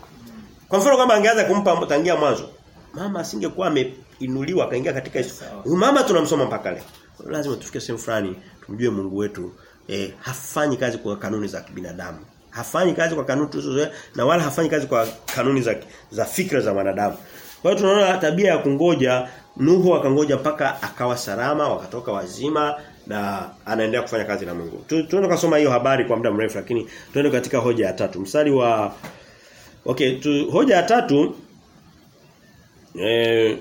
Kwa mfano kama angeanza kumpa tangia mwanzo, mama asingekuwa ameinuliwa akaingia katika Huyu mama tunamsoma mpaka leo. Lazima tufike sehemu fulani tumjue Mungu wetu eh, hafanyi kazi kwa kanuni za kibinadamu. Hafanyi kazi kwa kanuni tuzozoea na wala hafanyi kazi kwa kanuni za za fikra za wanadamu. Kwa hiyo tunaona tabia ya kungoja Nuhu akangoja mpaka akawa salama wakatoka wazima na anaendelea kufanya kazi na Mungu. Tuende kusoma hiyo habari kwa muda mrefu lakini tuende katika hoja ya tatu. Mstari wa Okay, tu, hoja ya tatu eh,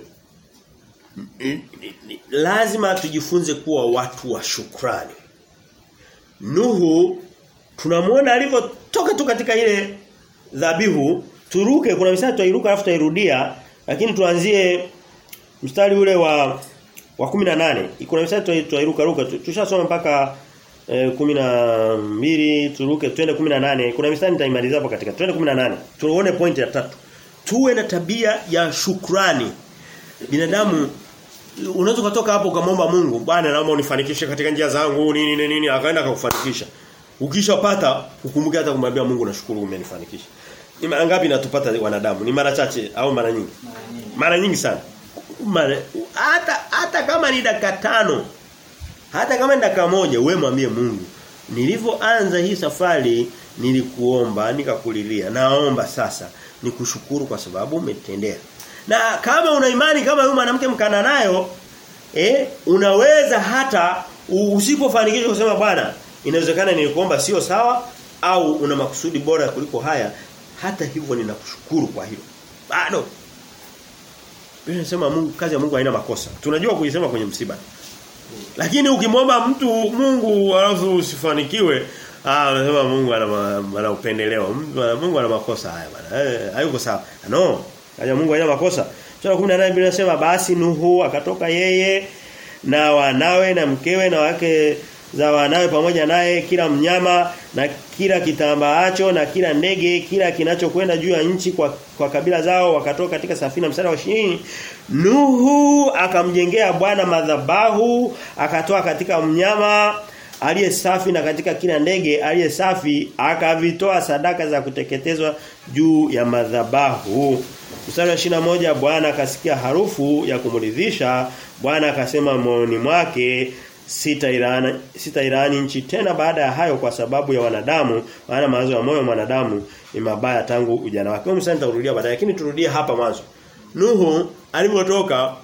lazima tujifunze kuwa watu wa shukrani. Nuhu tunamwona alivyotoka tu katika ile dhabihu. Turuke kuna misali tutairuka alafu tutairudia lakini tuanzie mstari ule wa wa 18 kuna misali tutairuka ruka. Tushasoma mpaka eh, 12 turuke twende 18 kuna mistari nitaimaliza hapo katika. Twende 18 tuone point ya tatu. Tuwe na tabia ya shukrani. Binadamu unaweza kutoka hapo ukamwomba Mungu bwana naomba unifanikishe katika njia zangu nini nini, nini. Akaenda akakufanikisha. Ukishapata ukumbuke hata kumwambia Mungu nashukuru umenifanikisha. Ni mara ngapi natupata wanadamu? Ni mara chache au mara nyingi? Mara nyingi sana. Mara hata hata kama ni dakika tano hata kama ni dakika moja wewe mwambie Mungu nilivyoanza hii safari nilikuomba nikakulilia naomba sasa nikushukuru kwa sababu umetendea na kama una imani kama huyu mwanamke mkana nayo eh unaweza hata usipofanikisha kusema bwana inawezekana nilikuomba sio sawa au una makusudi bora kuliko haya. Hata hivyo ninakushukuru kwa hilo. Bado. Biblia inasema Mungu kazi ya Mungu haina makosa. Tunajua kuisema kwenye msiba. Lakini ukimwomba mtu Mungu alafu usifanikiwe ah unasema Mungu ana ana upendeleo. Mungu ana makosa haya bwana. Eh, hayuko sawa. No kaja Mungu haina makosa. Sura 18 Biblia inasema basi Nuhu akatoka yeye na wanawe na mkewe na wake za wanawe pamoja naye kila mnyama na kila kitambaacho na kila ndege kila kinachokwenda juu ya nchi kwa, kwa kabila zao wakatoka katika safina. Msara wa 20 Nuhu akamjengea Bwana madhabahu akatoa katika mnyama aliye safi na katika kila ndege aliye safi akavitoa sadaka za kuteketezwa juu ya madhabahu Mstari wa moja Bwana akasikia harufu ya kumridhisha Bwana akasema moyoni mwake sita ilaani sita irani nchi tena baada ya hayo kwa sababu ya wanadamu maana mawazo ya moyo mwanadamu ni mabaya tangu ujana wake. Msana nitarudia baadaye lakini turudie hapa mwanzo. Nuhu alipotoka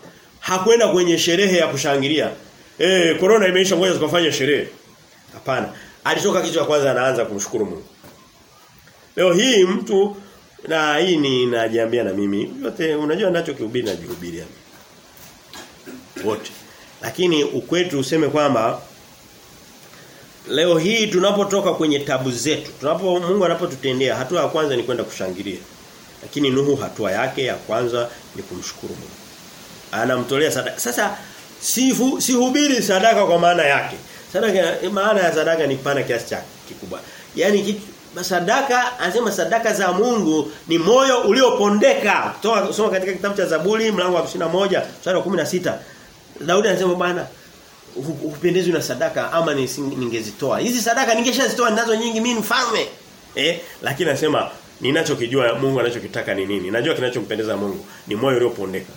hakwenda kwenye sherehe ya kushangilia. Eh corona imeisha ngoja tukafanye sherehe. Hapana. Alitoka kitu cha kwanza anaanza kumshukuru Mungu. Leo hii mtu na hii ni najiambia na mimi yote unajua nacho kihubiri na jihubiri yani. Wote. Lakini ukwetu useme kwamba leo hii tunapotoka kwenye tabu zetu, tunapo Mungu anapotutendea hatua ya kwanza ni kwenda kushangilia. Lakini Nuhu hatua yake ya kwanza ni kumshukuru Mungu. Anamtolea sadaka. Sasa sifu sihubiri sadaka kwa maana yake. Sadaka maana ya sadaka ni pana kiasi cha kikubwa. Yaani sadaka anasema sadaka za Mungu ni moyo uliopondeka. Toa soma katika kitabu cha Zaburi mlango wa 21 mstari wa 16. Daudi anasema bwana upendezwi na sadaka ama ningezitoa. Hizi sadaka ningeshazitoa ninazo nyingi mimi mfalme. Eh lakini anasema ninachokijua Mungu anachokitaka ni nini? Najua kinachompendeza Mungu ni moyo uliopondeka.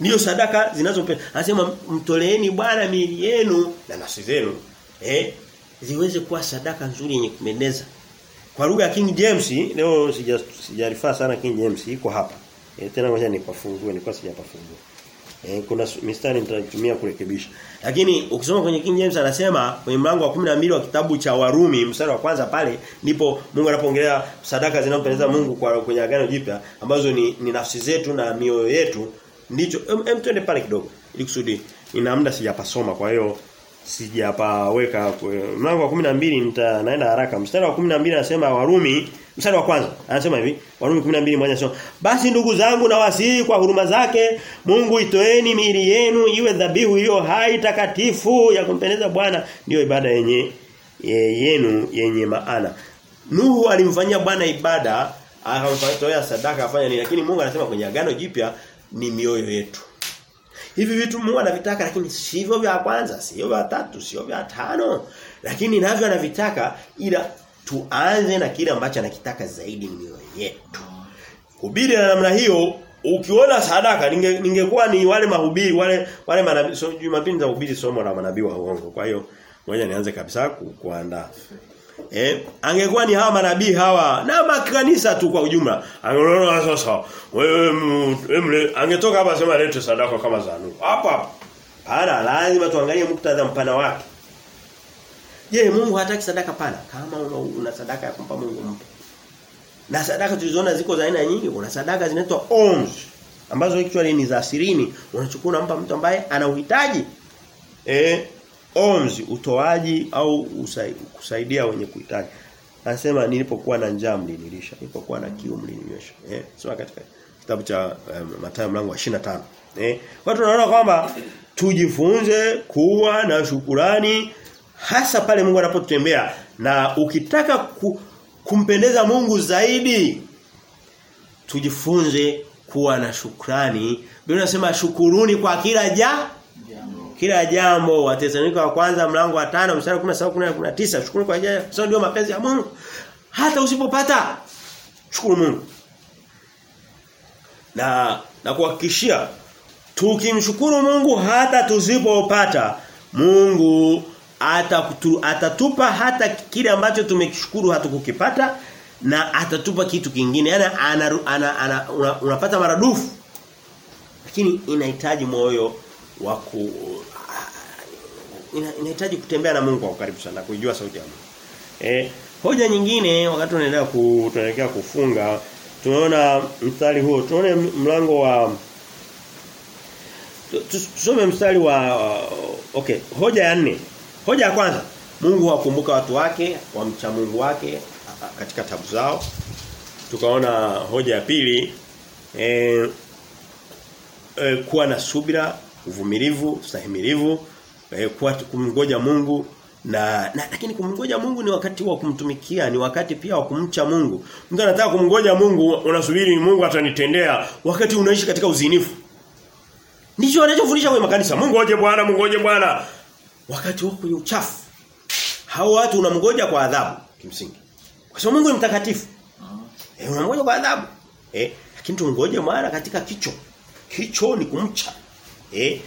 Ndiyo sadaka zinazopendeza. Anasema mtoleeni Bwana miili yenu na nafsi zenu eh ziweze kuwa sadaka nzuri yenye kupendeza. Kwa lugha ya King James leo sijarifaa sana King James iko hapa. E, tena ngoja nipafungue nilikuwa sijapafungua. E, kuna mistari nitatumia kurekebisha. Lakini ukisoma kwenye King James anasema kwenye mlango wa 12 wa kitabu cha Warumi mstari wa kwanza pale ndipo Mungu anapoongelea sadaka zinazompendeza Mungu kwa kwenye agano jipya ambazo ni, ni nafsi zetu na mioyo yetu ndicho em, em twende pale kidogo ili kusudi nina muda sijapasoma kwa hiyo sijapaweka mlango wa 12 nita naenda haraka. Mstari wa 12 anasema Warumi mstari wa kwanza anasema hivi Warumi 12 moja anasema basi ndugu zangu na wasihi kwa huruma zake Mungu itoeni miili yenu iwe dhabihu hiyo hai takatifu ya kumpendeza Bwana ndiyo ibada yenye yenu yenye maana. Nuhu alimfanyia Bwana ibada akamfanyia sadaka afanya nini? Lakini Mungu anasema kwenye agano jipya ni mioyo yetu Hivi vitu Mungu anavitaka lakini sivyo vya kwanza, sio vya tatu, sio vya tano. Lakini navyo anavitaka ila tuanze na kile ambacho anakitaka zaidi mioyo yetu. Hubiri na namna hiyo ukiona sadaka ninge, ningekuwa ni wale mahubiri wale wale manabii so, za hubiri somo la manabii wa uongo. Kwa hiyo moja nianze kabisa ku, kuandaa. Eh, angekuwa ni hawa manabii hawa na makanisa tu kwa ujumla. Angeona sasa wewe angetoka hapa sema lete sadaka kama za. Hapa hapa. Pana lazima tuangalie muktadha mpana wake. Je, Mungu hataki sadaka pana? Kama una, una sadaka ya kumpa Mungu mpe. Na sadaka tulizoona ziko za aina nyingi, kuna sadaka zinaitwa alms ambazo actually ni za asirini unachukua unampa mtu ambaye ana uhitaji. Eh, alms utoaji au usai, kusaidia wenye kuhitaji. Anasema nilipokuwa na njaa mlinilisha, nilipokuwa na kiu mlininywesha. Eh, soma katika kitabu cha um, Mathayo mlango wa 25. Eh, kwa tunaona kwamba tujifunze kuwa na shukurani hasa pale Mungu anapotutembea na ukitaka ku, kumpendeza Mungu zaidi tujifunze kuwa na shukrani. Biblia inasema shukuruni kwa kila ja kila jambo Wathesalonike wa kwanza mlango wa 5 mstari wa 17 19 shukuru kwa ajili sio ndio mapenzi ya Mungu. Hata usipopata shukuru Mungu. Na na kuhakikishia tukimshukuru Mungu hata tusipopata Mungu atatupa atatupa hata kile ambacho tumekishukuru hatukukipata na atatupa kitu kingine. Yani ana, ana, ana, una, unapata maradufu. Lakini inahitaji moyo wa inahitaji kutembea na Mungu kwa karibu sana kujua sauti ya Mungu. Eh, hoja nyingine wakati tunaendelea ku, tunaelekea kufunga tunaona mstari huo tunaona mlango wa tusome mstari wa okay hoja ya nne hoja ya kwanza Mungu wakumbuka watu wake wamcha Mungu wake katika tabu zao tukaona hoja ya pili eh, eh, kuwa na subira uvumilivu stahimilivu eh, kumngoja Mungu na, na lakini kumngoja Mungu ni wakati wa kumtumikia, ni wakati pia wa kumcha Mungu. Mtu anataka kumngoja Mungu, unasubiri Mungu atanitendea wakati unaishi katika uzinifu. Ndicho anachofundisha kwenye makanisa. Mungu oje Bwana, Mungu oje Bwana. Wakati wako kwenye uchafu. Hao watu unamngoja kwa adhabu kimsingi. Kwa sababu Mungu ni mtakatifu. Eh unamngoja kwa adhabu. Eh lakini tungoje mara katika kicho. Kicho ni kumcha. Eh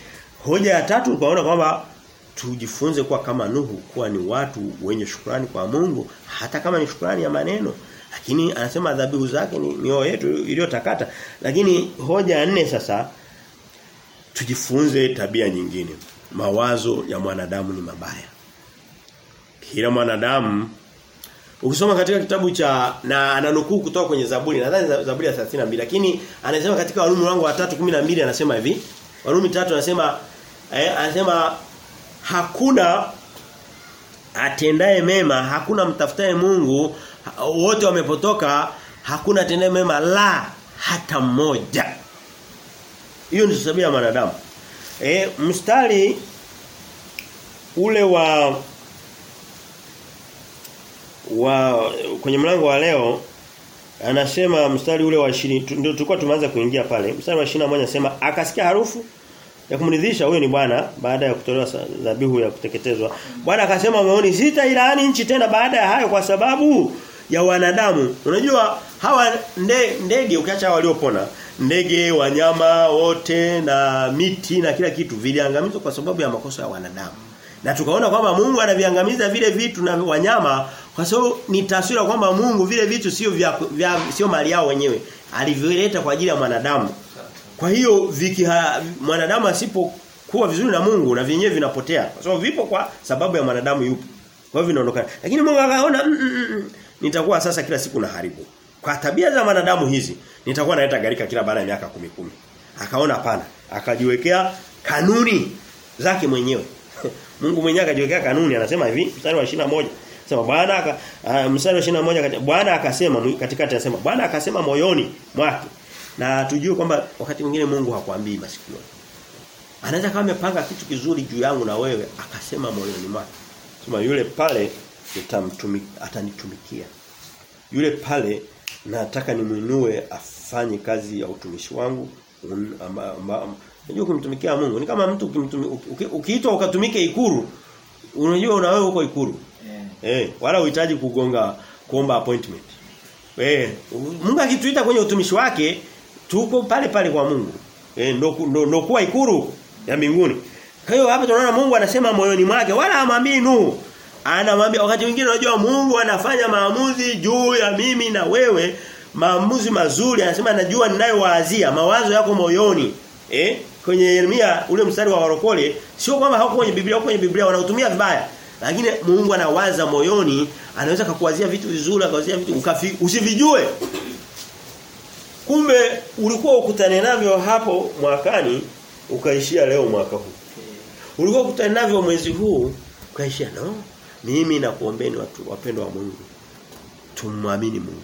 hoja ya tatu ukaona kwamba tujifunze kuwa kama Nuhu kuwa ni watu wenye shukrani kwa Mungu hata kama ni shukrani ya maneno. Lakini anasema dhabihu zake ni mioyo yetu iliyotakata. Lakini hoja ya nne sasa tujifunze tabia nyingine. Mawazo ya mwanadamu ni mabaya. Kila mwanadamu ukisoma katika kitabu cha na ananukuu kutoka kwenye Zaburi nadhani Zaburi ya 32 lakini anasema katika Warumi wangu wa 3:12 anasema hivi. Warumi 3 anasema eh, anasema hakuna atendaye mema, hakuna mtafutaye Mungu, wote wamepotoka, hakuna atendaye mema la hata mmoja. Hiyo ni tabia ya mwanadamu. E, mstari ule wa wa kwenye mlango wa leo anasema mstari ule wa 20 ndio tulikuwa tumeanza kuingia pale. Mstari wa 21 anasema akasikia harufu ya kumridhisha huyo ni Bwana baada ya kutolewa dhabihu ya kuteketezwa. Bwana akasema moyoni sitailaani nchi tena baada ya hayo kwa sababu ya wanadamu. Unajua hawa nde, ndege ukiacha waliopona, ndege, wanyama wote na miti na kila kitu viliangamizwa kwa sababu ya makosa ya wanadamu. Na tukaona kwamba Mungu anaviangamiza vile vitu na wanyama kwa sababu ni taswira kwamba Mungu vile vitu sio vya, vya sio mali yao wenyewe. Alivileta kwa ajili ya mwanadamu. Kwa hiyo vikiha mwanadamu asipokuwa vizuri na Mungu na vyenyewe vinapotea. Kwa sababu vipo kwa sababu ya mwanadamu yupo. Kwa hivyo vinaondokana. Lakini Mungu akaona mm, mm, mm, nitakuwa sasa kila siku na haribu. Kwa tabia za mwanadamu hizi nitakuwa naleta garika kila baada ya miaka kumi kumi. Akaona hapana, akajiwekea kanuni zake mwenyewe. Mungu mwenyewe akajiwekea kanuni anasema hivi mstari wa 21 Sema Bwana uh, mstari wa 21 Bwana akasema katikati anasema Bwana akasema moyoni mwake na tujue kwamba wakati mwingine Mungu hakuambii masikioni. Anaweza kama amepanga kitu kizuri juu yangu na wewe akasema moyoni mwake. Sema yule pale nitamtumikia atanitumikia. Yule pale nataka nimuinue afanye kazi ya utumishi wangu. Unajua kumtumikia Mungu ni kama mtu ukiitwa ukatumike ikuru unajua una wewe uko ikuru. Yeah. Eh, wala uhitaji kugonga kuomba appointment. Eh, Mungu akituita kwenye utumishi wake tuko pale pale kwa Mungu. Eh ndo, ndo, kuwa ikuru ya mbinguni. Kwa hiyo hapa tunaona Mungu anasema moyoni mwake wala hamwambii Nuhu. Anamwambia wakati mwingine unajua Mungu anafanya maamuzi juu ya mimi na wewe, maamuzi mazuri anasema najua ninayowaazia, mawazo yako moyoni. Eh? Kwenye Yeremia ule mstari wa warokole sio kwamba hauko kwenye Biblia, kwenye Biblia wanautumia vibaya. Lakini Mungu anawaza moyoni, anaweza kukuwazia vitu vizuri, akawazia vitu ukafi, usivijue. Kumbe ulikuwa ukutane navyo hapo mwakani ukaishia leo mwaka huu. Ulikuwa ukutane navyo mwezi huu ukaishia no. Mimi nakuombeni watu wapendwa wa Mungu. Tumwamini Mungu.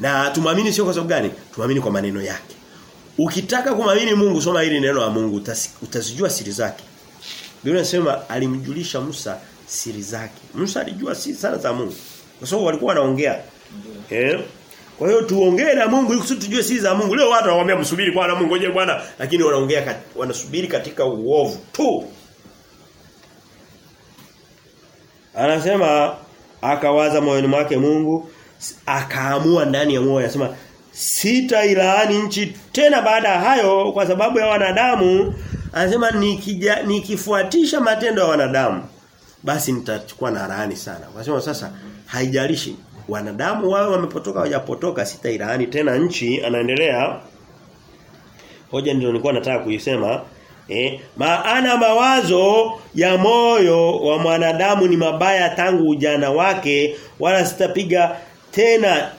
Na tumwamini sio kwa sababu gani? Tumwamini kwa maneno yake. Ukitaka kumwamini Mungu soma hili neno la Mungu utazijua siri zake. Biblia inasema alimjulisha Musa siri zake. Musa alijua siri sana za Mungu. Kwa sababu walikuwa wanaongea. Eh? Kwa hiyo tuongee na Mungu ili tujue siri za Mungu. Leo watu wanawaambia msubiri Bwana Mungu ngoje Bwana lakini wanaongea kat, wanasubiri katika uovu tu. Anasema akawaza moyoni mwake Mungu akaamua ndani ya moyo anasema sitailaani nchi tena baada ya hayo kwa sababu ya wanadamu anasema nikija nikifuatisha matendo ya wanadamu basi nitachukua na laani sana. Anasema sasa haijalishi wanadamu wao wamepotoka hawajapotoka sitailaani tena nchi anaendelea. Hoja ndio nilikuwa nataka kuisema eh maana mawazo ya moyo wa mwanadamu ni mabaya tangu ujana wake wala sitapiga tena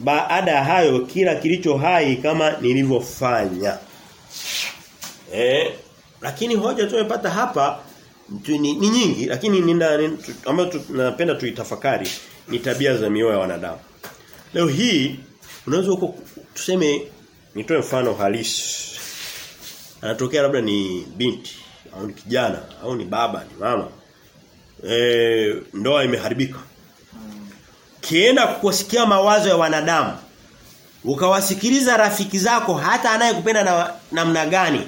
baada ya hayo kila kilicho hai kama nilivyofanya. Eh lakini hoja tumepata hapa ni, ni nyingi lakini nina ni, ambayo tunapenda tuitafakari ni tabia za mioyo ya wanadamu. Leo hii unaweza uko tuseme nitoe mfano halisi. Anatokea labda ni binti au ni kijana au ni baba ni mama. e, ndoa imeharibika. Kienda kukusikia mawazo ya wanadamu ukawasikiliza rafiki zako hata anayekupenda na namna gani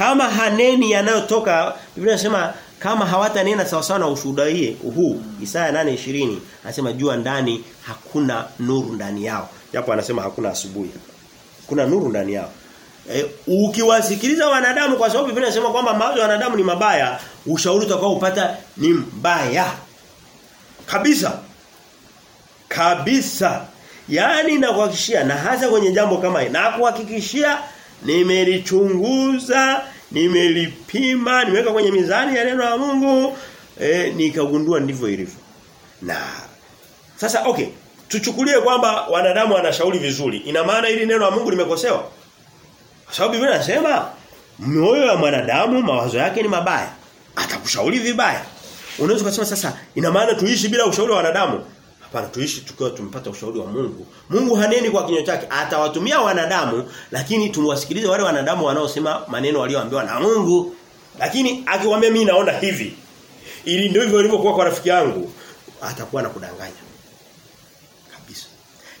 kama haneni yanayotoka Biblia inasema kama hawatanena sawa sawa na ushuhuda huu Isaya 8:20 anasema jua ndani hakuna nuru ndani yao. Japo anasema hakuna asubuhi. Kuna nuru ndani yao. E, ukiwasikiliza wanadamu kwa sababu Biblia inasema kwamba mawazo ya wanadamu ni mabaya ushauri utakao upata ni mbaya. Kabisa. Kabisa. Yaani nakuhakikishia na hasa kwenye jambo kama hili. Na kuhakikishia nimelichunguza, nimelipima, nimeweka kwenye mizani ya neno la Mungu, e, nikagundua ndivyo ilivyo. Na sasa okay, tuchukulie kwamba wanadamu wanashauri vizuri. Ina maana hili neno la Mungu limekosewa? Kwa sababu Biblia inasema mioyo ya mwanadamu mawazo yake ni mabaya. Atakushauri vibaya. Unaweza kusema sasa ina maana tuishi bila ushauri wa wanadamu? Hapana tuishi tukiwa tumepata ushauri wa Mungu. Mungu haneni kwa kinywa chake, atawatumia wanadamu lakini tumwasikilize wale wanadamu wanaosema maneno walioambiwa na Mungu. Lakini akiwaambia mimi naona hivi. Ili ndio hivyo ilivyokuwa kwa rafiki yangu, atakuwa anakudanganya. Kabisa.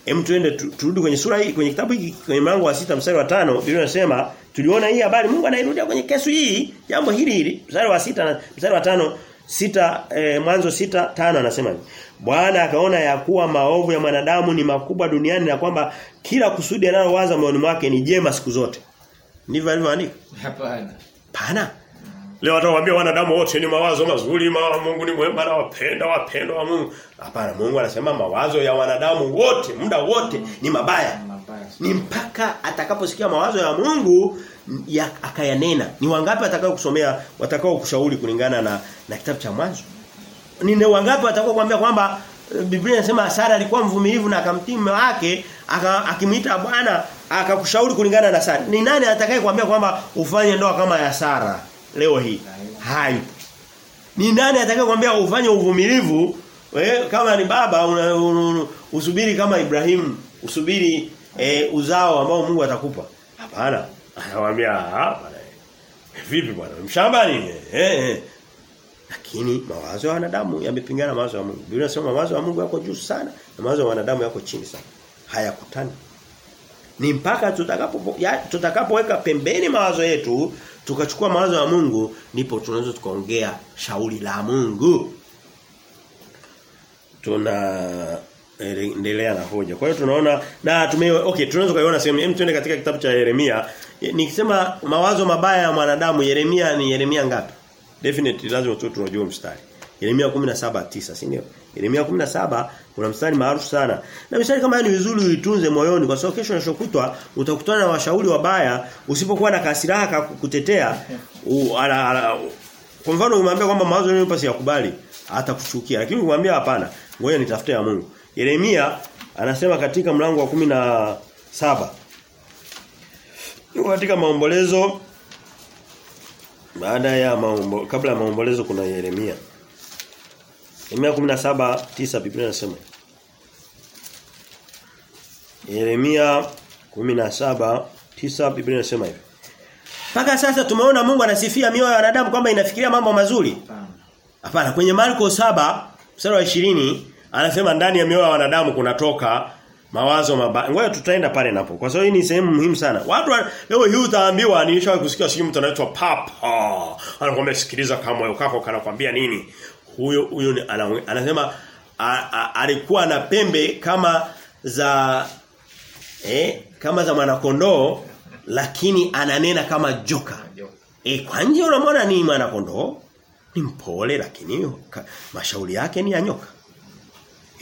Hem tuende turudi kwenye sura hii kwenye kitabu hiki kwenye mlango wa sita mstari wa tano Biblia inasema tuliona hii habari Mungu anairudia kwenye kesi hii jambo hili hili mstari wa sita na mstari wa tano sita e, mwanzo sita tano anasema hivi Bwana akaona ya kuwa maovu ya mwanadamu ni makubwa duniani na kwamba kila kusudi analowaza moyoni mwake ni jema siku zote. Ndivyo alivyoandika? Hapana. Pana. Leo atawaambia wanadamu wote ni mawazo mazuri, ma Mungu ni mwema na wapenda wapendwa wa Mungu. Hapana, Mungu anasema mawazo ya wanadamu wote, muda wote ni mabaya. Mabaya. Ni mpaka atakaposikia mawazo ya Mungu ya akayanena. Ni wangapi atakao kusomea watakao kushauri kulingana na na kitabu cha mwanzo? Ni wangapi watakao kuambia kwamba Biblia inasema Sara alikuwa mvumilivu na akamtii wake akimuita Bwana akakushauri kulingana na Sara. Ni nani atakaye kuambia kwamba ufanye ndoa kama ya Sara leo hii? Hai. Ni nani atakaye kuambia ufanye uvumilivu we, kama ni baba una, un, usubiri kama Ibrahimu, usubiri e, uzao ambao Mungu atakupa. Hapana. Anawaambia hapa Vipi bwana? Mshamba nini? Eh eh. Lakini mawazo ya wanadamu yamepingana mawazo ya Mungu. Biblia inasema mawazo ya Mungu yako juu sana na mawazo ya wanadamu yako chini sana. Hayakutani. Ni mpaka tutakapo tutakapoweka pembeni mawazo yetu, tukachukua mawazo ya Mungu, ndipo tunaweza tukaongea shauri la Mungu. Tuna endelea na hoja. Kwa hiyo tunaona na tume okay tunaweza kuiona sehemu hem tuende katika kitabu cha Yeremia. Nikisema mawazo mabaya ya mwanadamu Yeremia ni Yeremia ngapi? Definitely lazima tu tunajua mstari. Yeremia 17:9, si ndio? Yeremia 17 kuna mstari maarufu sana. Na mstari kama ni vizuri uitunze moyoni kwa sababu kesho unashokutwa utakutana na washauri wabaya usipokuwa na kasiraha kutetea. Kwa mfano umwambia kwamba mawazo yenu pasi yakubali hata kuchukia lakini ukimwambia hapana ngoja nitafute ya Mungu. Yeremia anasema katika mlango wa kumi na saba katika maombolezo baada ya maombo, kabla ya maombolezo kuna Yeremia. Yeremia 17:9 Biblia inasema. Yeremia 17:9 Biblia inasema hivi. Paka sasa tumeona Mungu anasifia mioyo ya wanadamu kwamba inafikiria mambo mazuri. Hapana. Hapana, kwenye Marko 7 mstari wa 20 anasema ndani ya mioyo ya wanadamu kunatoka mawazo mabaya. Ngoja tutaenda pale napo. Kwa sababu hii ni sehemu muhimu sana. Watu wa- leo hii utaambiwa nilishawahi kusikia simu mtu anaitwa papa. Anakuambia sikiliza kama moyo kako kanakwambia nini? Huyo huyo ni- anasema a- a- alikuwa na pembe kama za eh kama za mwanakondoo lakini ananena kama joka. E, kwa nje unamwona ni mwana kondoo, ni mpole lakini ka- mashauri yake ni ya nyoka.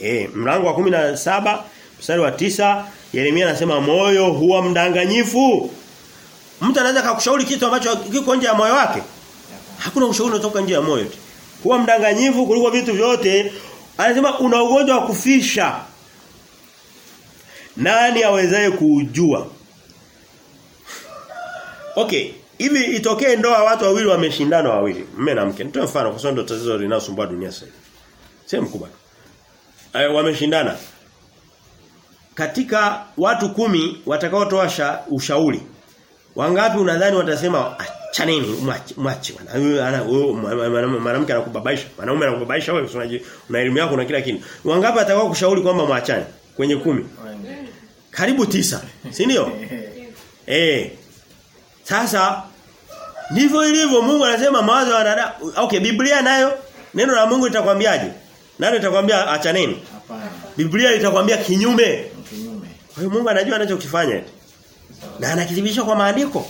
E, mlango wa 17 mstari wa tisa Yeremia anasema moyo huwa mdanganyifu. Mtu anaweza kukushauri kitu ambacho kiko nje ya moyo wake. Hakuna ushauri unatoka nje ya moyo. Huwa mdanganyifu kuliko vitu vyote. Anasema una ugonjwa wa kufisha. Nani awezaye kuujua? Okay, hivi itokee ndoa watu wawili wameshindana wawili, mume na mke. Nitoe mfano kwa sababu ndio tatizo linalosumbua dunia sasa. hivi. Sehemu kubwa. Eh, wameshindana. Katika watu kumi watakaotoa sha- ushauri. Wangapi unadhani watasema "Ah, chaneni mwache mwanamke anakubabaisha, mwanaume anakubabaisha wewe unaji una elimu yako na kila kitu. Wangapi atakao kushauri kwamba mwachane kwenye kumi? Karibu tisa, si ndio? eh. Sasa ndivyo ilivyo Mungu anasema mawazo ya wanadamu. Okay, Biblia nayo neno la Mungu litakwambiaje? Nani atakwambia acha nini? Hapana. Biblia itakwambia kinyume. Kinyume. Kwa hiyo Mungu anajua anachokifanya. Na anakithibitisha kwa maandiko.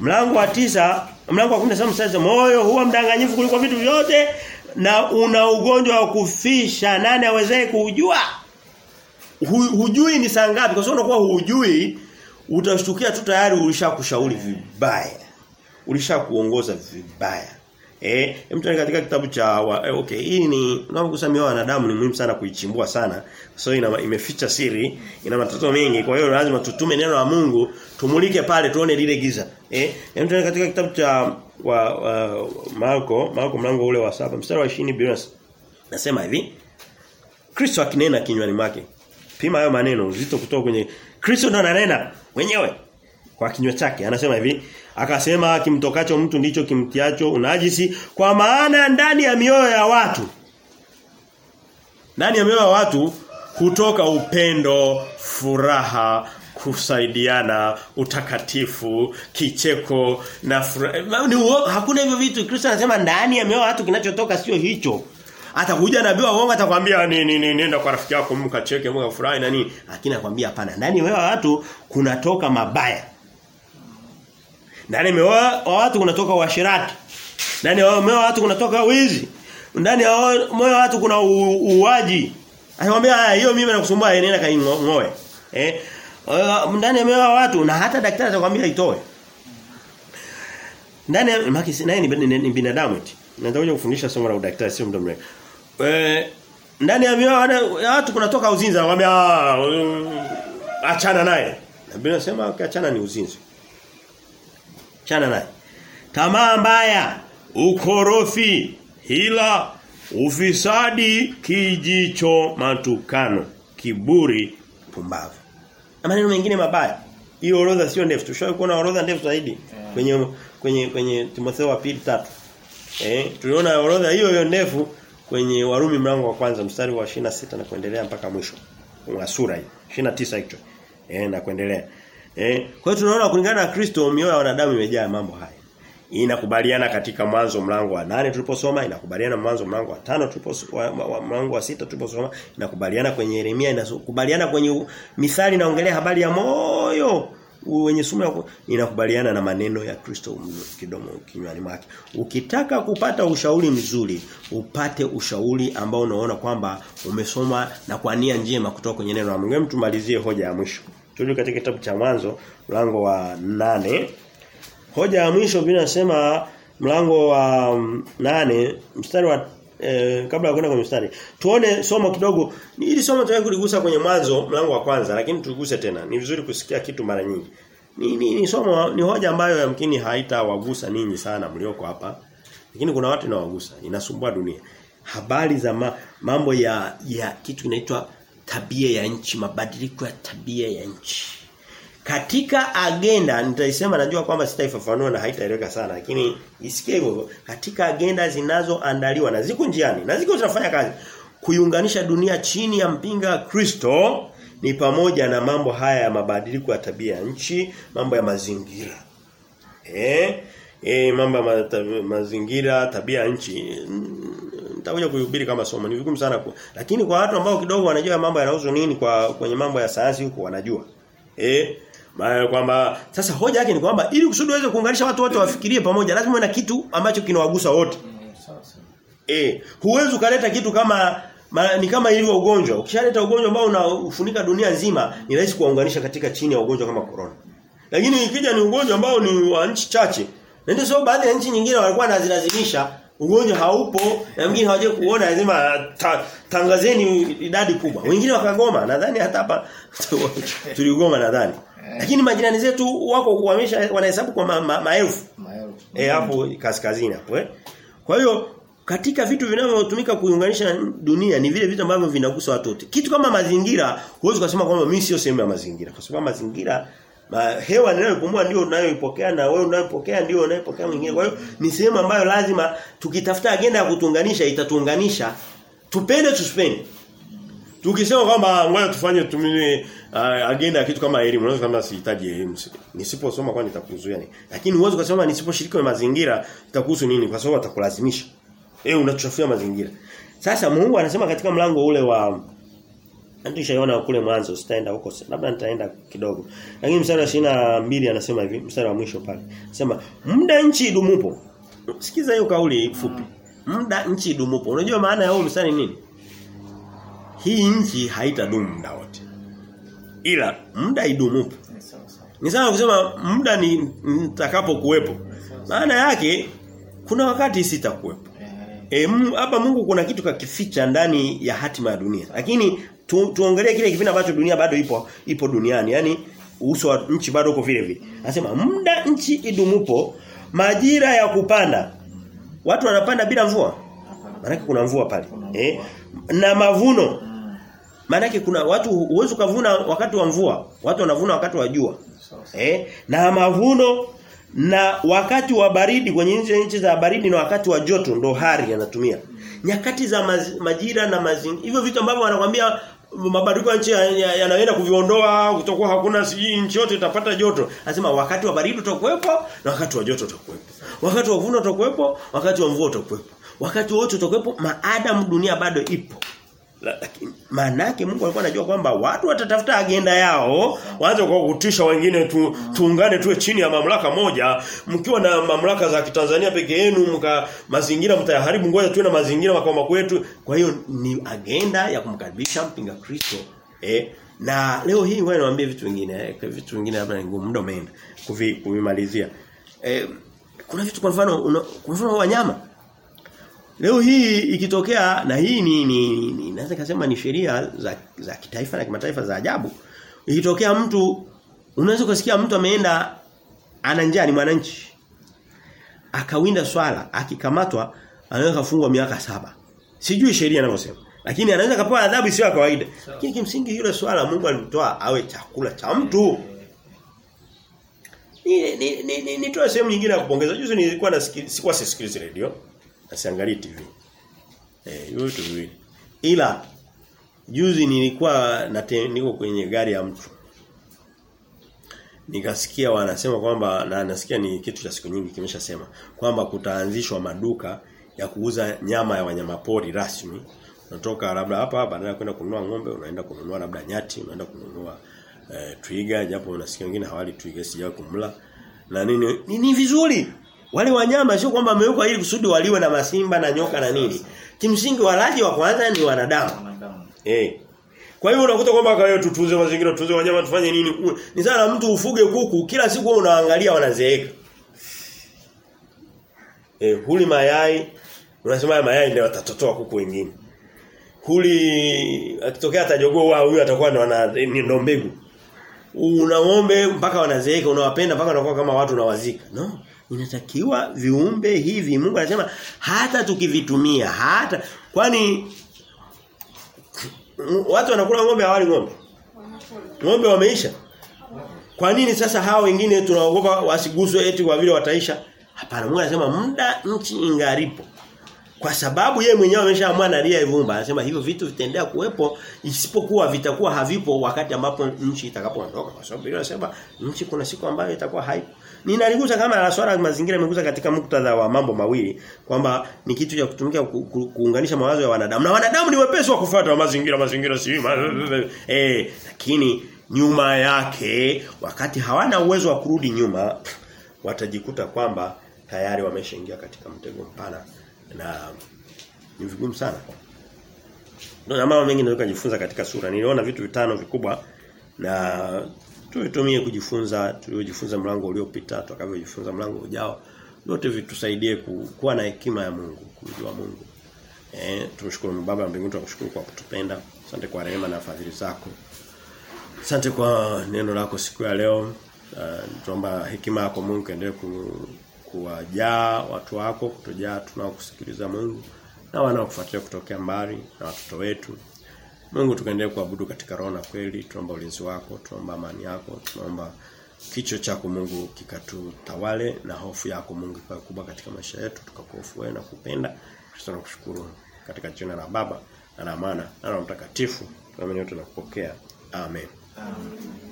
Mlango wa tisa, mlango wa 17 mstari moyo huwa mdanganyifu kuliko vitu vyote na una ugonjwa wa kufisha nani awezaye kuujua? Hu, hujui ni saa ngapi kwa sababu unakuwa hujui utashtukia tu tayari ulishakushauri vibaya. Ulishakuongoza vibaya. Eh, mtu katika kitabu cha wa, eh, okay, hii ni unapokusamia wanadamu ni muhimu sana kuichimbua sana. So, ina imeficha siri, ina matatizo mengi. Kwa hiyo lazima tutume neno la Mungu, tumulike pale tuone lile giza. Eh, mtu katika kitabu cha wa, wa Marko, Marko mlango ule wa saba mstari wa 20 Biblia nasema hivi. Kristo akinena kinywani mwake. Pima hayo maneno uzito kutoka kwenye Kristo ndo ananena mwenyewe kwa kinywa chake. Anasema hivi, akasema kimtokacho mtu ndicho kimtiacho unajisi kwa maana ndani ya mioyo ya watu ndani ya mioyo ya watu kutoka upendo, furaha, kusaidiana, utakatifu, kicheko na furaha. Hakuna hivyo vitu. Kristo anasema ndani ya mioyo ya watu kinachotoka sio hicho. Atakuja nabii wa uongo atakwambia ni ni ni nenda kwa rafiki yako mkacheke mkafurahi na nini. Lakini anakuambia hapana. Ndani ya watu kunatoka mabaya. Ndani ya watu kunatoka uasherati. Ndani ya moyo watu kunatoka wizi. Ndani ya moyo wa watu kuna uuaji. Anamwambia haya hiyo mimi nakusumbua nenda kaingoe. Eh? Ndani ya moyo ya watu na hata daktari atakwambia itoe. Ndani maki naye ni binadamu eti. Natakuja kufundisha somo la udaktari sio mdomo. Eh ndani ya mioyo ya watu kunatoka uzinzi anamwambia achana naye. Na Biblia inasema ukiachana ni uzinzi. Achana naye. Tamaa mbaya, ukorofi, hila, ufisadi, kijicho, matukano, kiburi, pumbavu. Na maneno mengine mabaya. Hiyo orodha sio ndefu. Tushawahi kuona orodha ndefu zaidi yeah. kwenye kwenye kwenye Timotheo wa pili tatu. Eh, tuliona orodha hiyo hiyo ndefu kwenye Warumi mlango wa kwanza mstari wa 26 na kuendelea mpaka mwisho. Kwa sura hii 29 hicho. Eh, na kuendelea. Eh, kwa hiyo tunaona kulingana na Kristo mioyo ya wanadamu imejaa mambo haya. Inakubaliana katika mwanzo mlango wa nane tuliposoma, inakubaliana mwanzo mlango wa tano tuliposoma, mlango wa sita tuliposoma, inakubaliana kwenye Yeremia, inakubaliana kwenye Mithali naongelea habari ya moyo wenye sumu inakubaliana na maneno ya Kristo kidomo kinywani mwake. Ukitaka kupata ushauri mzuri, upate ushauri ambao unaona kwamba umesoma na kwa nia njema kutoka kwenye neno la Mungu. Tumalizie hoja ya mwisho. Turudi katika kitabu cha mwanzo mlango wa nane Hoja ya mwisho vinasema mlango wa um, nane mstari wa eh, kabla ya kwenda kwenye mstari. Tuone somo kidogo. Ili somo tunataka kuligusa kwenye mwanzo mlango wa kwanza lakini tuguse tena. Ni vizuri kusikia kitu mara nyingi. Ni, ni, ni somo ni hoja ambayo yamkini haitawagusa ninyi sana mlioko hapa. Lakini kuna watu inawagusa. Inasumbua dunia. Habari za ma, mambo ya ya kitu kinaitwa tabia ya nchi, mabadiliko ya tabia ya nchi. Katika agenda nitaisema najua kwamba sitaifafanua na haitaeleweka sana lakini isikie hivyo katika agenda zinazoandaliwa na ziko njiani na ziko zinafanya kazi kuiunganisha dunia chini ya mpinga Kristo ni pamoja na mambo haya ya mabadiliko ya tabia ya nchi, mambo ya mazingira. Eh? Eh mambo ya ma, mazingira, tabia ya nchi. Nitakuja kuhubiri kama somo. Ni vigumu sana kwa. Lakini kwa watu ambao kidogo wanajua mambo yanahusu nini kwa kwenye mambo ya sayansi huko wanajua. Eh maana kwamba sasa hoja yake ni kwamba ili kusudi uweze kuunganisha watu wote wafikirie pamoja lazima na kitu ambacho kinawagusa wote. Eh, huwezi ukaleta kitu kama ma, ni kama ilivyo ugonjwa. Ukishaleta ugonjwa ambao unafunika dunia nzima, ni rahisi kuwaunganisha katika chini ya ugonjwa kama corona. Lakini ikija ni ugonjwa ambao ni wa nchi chache. Na ndio sababu baadhi ya nchi nyingine walikuwa wanazilazimisha ugonjwa haupo na mwingine hawaje kuona lazima ta, tangazeni idadi kubwa. Wengine wakagoma. Nadhani hata hapa tuligoma nadhani. Lakini majirani zetu wako wamesha wanahesabu kwa maelfu. Ma, ma eh hapo kaskazini hapo eh. Kwa hiyo katika vitu vinavyotumika kuiunganisha dunia ni vile vitu ambavyo vinagusa watu wote. Kitu kama mazingira huwezi kusema kwamba mimi sio sehemu ya mazingira kwa sababu mazingira Ma, hewa ninayopumua ndio unayoipokea na wewe unayopokea ndio unayopokea mwingine. Kwa hiyo ni sehemu ambayo lazima tukitafuta agenda ya kutunganisha itatuunganisha. Tupende tusipende. Tukisema kwamba ngoja tufanye tumini uh, agenda ya kitu kama elimu, unaweza kama sihitaji elimu. Nisiposoma kwani nitakuzuia nini? Lakini uwezo kusema nisiposhiriki kwenye mazingira itakuhusu nini? Kwa sababu atakulazimisha. Eh unachafua mazingira. Sasa Mungu anasema katika mlango ule wa Tulishaona kule mwanzo sitaenda huko labda nitaenda kidogo. Lakini mstari wa mbili anasema hivi, mstari wa mwisho pale. Anasema muda nchi idumupo. Sikiza hiyo kauli fupi. Muda nchi idumupo. Unajua maana ya huo mstari nini? Hii nchi haitadumu muda wote. Ila muda idumupo. Ni sawa kusema muda ni nitakapo kuwepo. Maana yake kuna wakati sitakuwepo. E, hapa Mungu kuna kitu kakificha ndani ya hatima ya dunia. Lakini tu, tuongelee kile kipindi ambacho dunia bado ipo ipo duniani. Yaani uso wa nchi bado uko vile vile. Anasema muda nchi idumupo majira ya kupanda. Watu wanapanda bila mvua. Maana kuna mvua pale. Eh? Na mavuno. Maana kuna watu uwezo kuvuna wakati wa mvua. Watu wanavuna wakati wa jua. Eh? Na mavuno na wakati wa baridi kwenye nchi za baridi na wakati wa joto ndo hari yanatumia. Nyakati za maz, majira na mazingira. Hivyo vitu ambavyo wanakuambia mabadiliko ya nchi yanaenda ya, ya kuviondoa kutakuwa hakuna siji nchi yote itapata joto. Anasema wakati wa baridi utakuwepo na wakati wa joto utakuwepo. Wakati wa vuna utakuwepo, wakati wa mvua utakuwepo. Wakati wote utakuwepo maadamu dunia bado ipo. Lakini maana yake Mungu alikuwa anajua kwamba watu watatafuta agenda yao, waanze kwa kutisha wengine tu, tuungane tuwe chini ya mamlaka moja, mkiwa na mamlaka za Kitanzania peke yenu, mka mazingira mtayaharibu, ngoja tuwe na mazingira makao makuu yetu. Kwa hiyo ni agenda ya kumkaribisha mpinga Kristo. Eh, na leo hii wewe niwaambie vitu vingine, eh, vitu vingine labda ni ngumu muda umeenda kuvimalizia. Eh, kuna vitu kwa mfano kwa mfano wanyama Leo hii ikitokea na hii ni ni, ni naweza kusema ni sheria za za kitaifa na kimataifa za ajabu. Ikitokea mtu unaweza kusikia mtu ameenda ana njaa ni mwananchi. Akawinda swala, akikamatwa anaweza kufungwa miaka saba. Sijui sheria inavyosema. Lakini anaweza kapewa adhabu isiyo ya kawaida. Lakini kimsingi yule swala Mungu alimtoa awe chakula cha mtu. Ni ni ni, ni, ni sehemu nyingine ya kupongeza. Juzi nilikuwa nasikia sikuwa sisikilizi radio asiangalie TV. Eh, yote viwili. Ila juzi nilikuwa nate, niko kwenye gari ya mtu. Nikasikia wanasema kwamba na nasikia ni kitu cha siku nyingi kimeshasema kwamba kutaanzishwa maduka ya kuuza nyama ya wanyamapori rasmi. Unatoka labda hapa badala ya kwenda kununua ng'ombe unaenda kununua labda nyati, unaenda kununua eh, twiga japo unasikia wengine hawali twiga sijawahi kumla. Na nini ni, ni vizuri wale wanyama sio kwamba wamewekwa ili kusudi waliwe na masimba na nyoka na nini. Kimsingi walaji wa kwanza ni wanadamu. Eh. Kwa hiyo unakuta kwamba kwa tutunze mazingira, tutunze wanyama tufanye nini? Ni sana mtu ufuge kuku kila siku unaangalia wanazeeka. Eh, huli mayai unasema haya mayai ndio watatotoa kuku wengine. Huli akitokea atajogoo wao huyu atakuwa ni ndo mbegu. Una ng'ombe mpaka wanazeeka, unawapenda mpaka wanakuwa kama watu unawazika. No inatakiwa viumbe hivi Mungu anasema hata tukivitumia hata kwani watu wanakula ng'ombe hawali ng'ombe? Ng'ombe wameisha. Kwa nini sasa hao wengine tunaogopa wasiguswe eti kwa vile wataisha? Hapana Mungu anasema muda nchi ingaripo kwa sababu yeye mwenyewe ameshaamua na ria ivumba anasema hivyo vitu vitaendelea kuwepo isipokuwa vitakuwa havipo wakati ambapo nchi itakapoondoka. Kwa sababu yeye anasema nchi kuna siku ambayo itakuwa haipo Ninaligusa kama la swala mazingira nimegusa katika muktadha wa mambo mawili kwamba ni kitu cha kutumika ku, ku, kuunganisha mawazo ya wanadamu. Na wanadamu ni wepesi wa kufuata mazingira mazingira si eh lakini nyuma yake wakati hawana uwezo wa kurudi nyuma watajikuta kwamba tayari wameshaingia katika mtego mpana na ni vigumu sana. Ndio mambo mengi kujifunza katika sura. Niliona vitu vitano vikubwa na tuitumie kujifunza tuliojifunza mlango uliopita tutakavyojifunza mlango ujao yote vitusaidie kuwa na hekima ya Mungu kumjua Mungu. Eh tumshukuru baba mbinguni tunakushukuru kwa kutupenda. Asante kwa rehema na fadhili zako. Asante kwa neno lako siku ya leo. Uh, hekima yako Mungu endelee ku, kuwajaa watu wako kutojaa tunaokusikiliza Mungu na wanaokufuatia kutokea mbali na watoto wetu Mungu tukaendelee kuabudu katika roho na kweli, tuomba ulinzi wako, tuomba amani yako, tunaomba kicho chako Mungu kikatutawale na hofu yako Mungu kwa kubwa katika maisha yetu. Tukakuhofu wewe na kupenda Kristo nakushukuru. Katika jina la Baba na la Mwana na la Mtakatifu. Tunaamini na kupokea. Amen. Amen.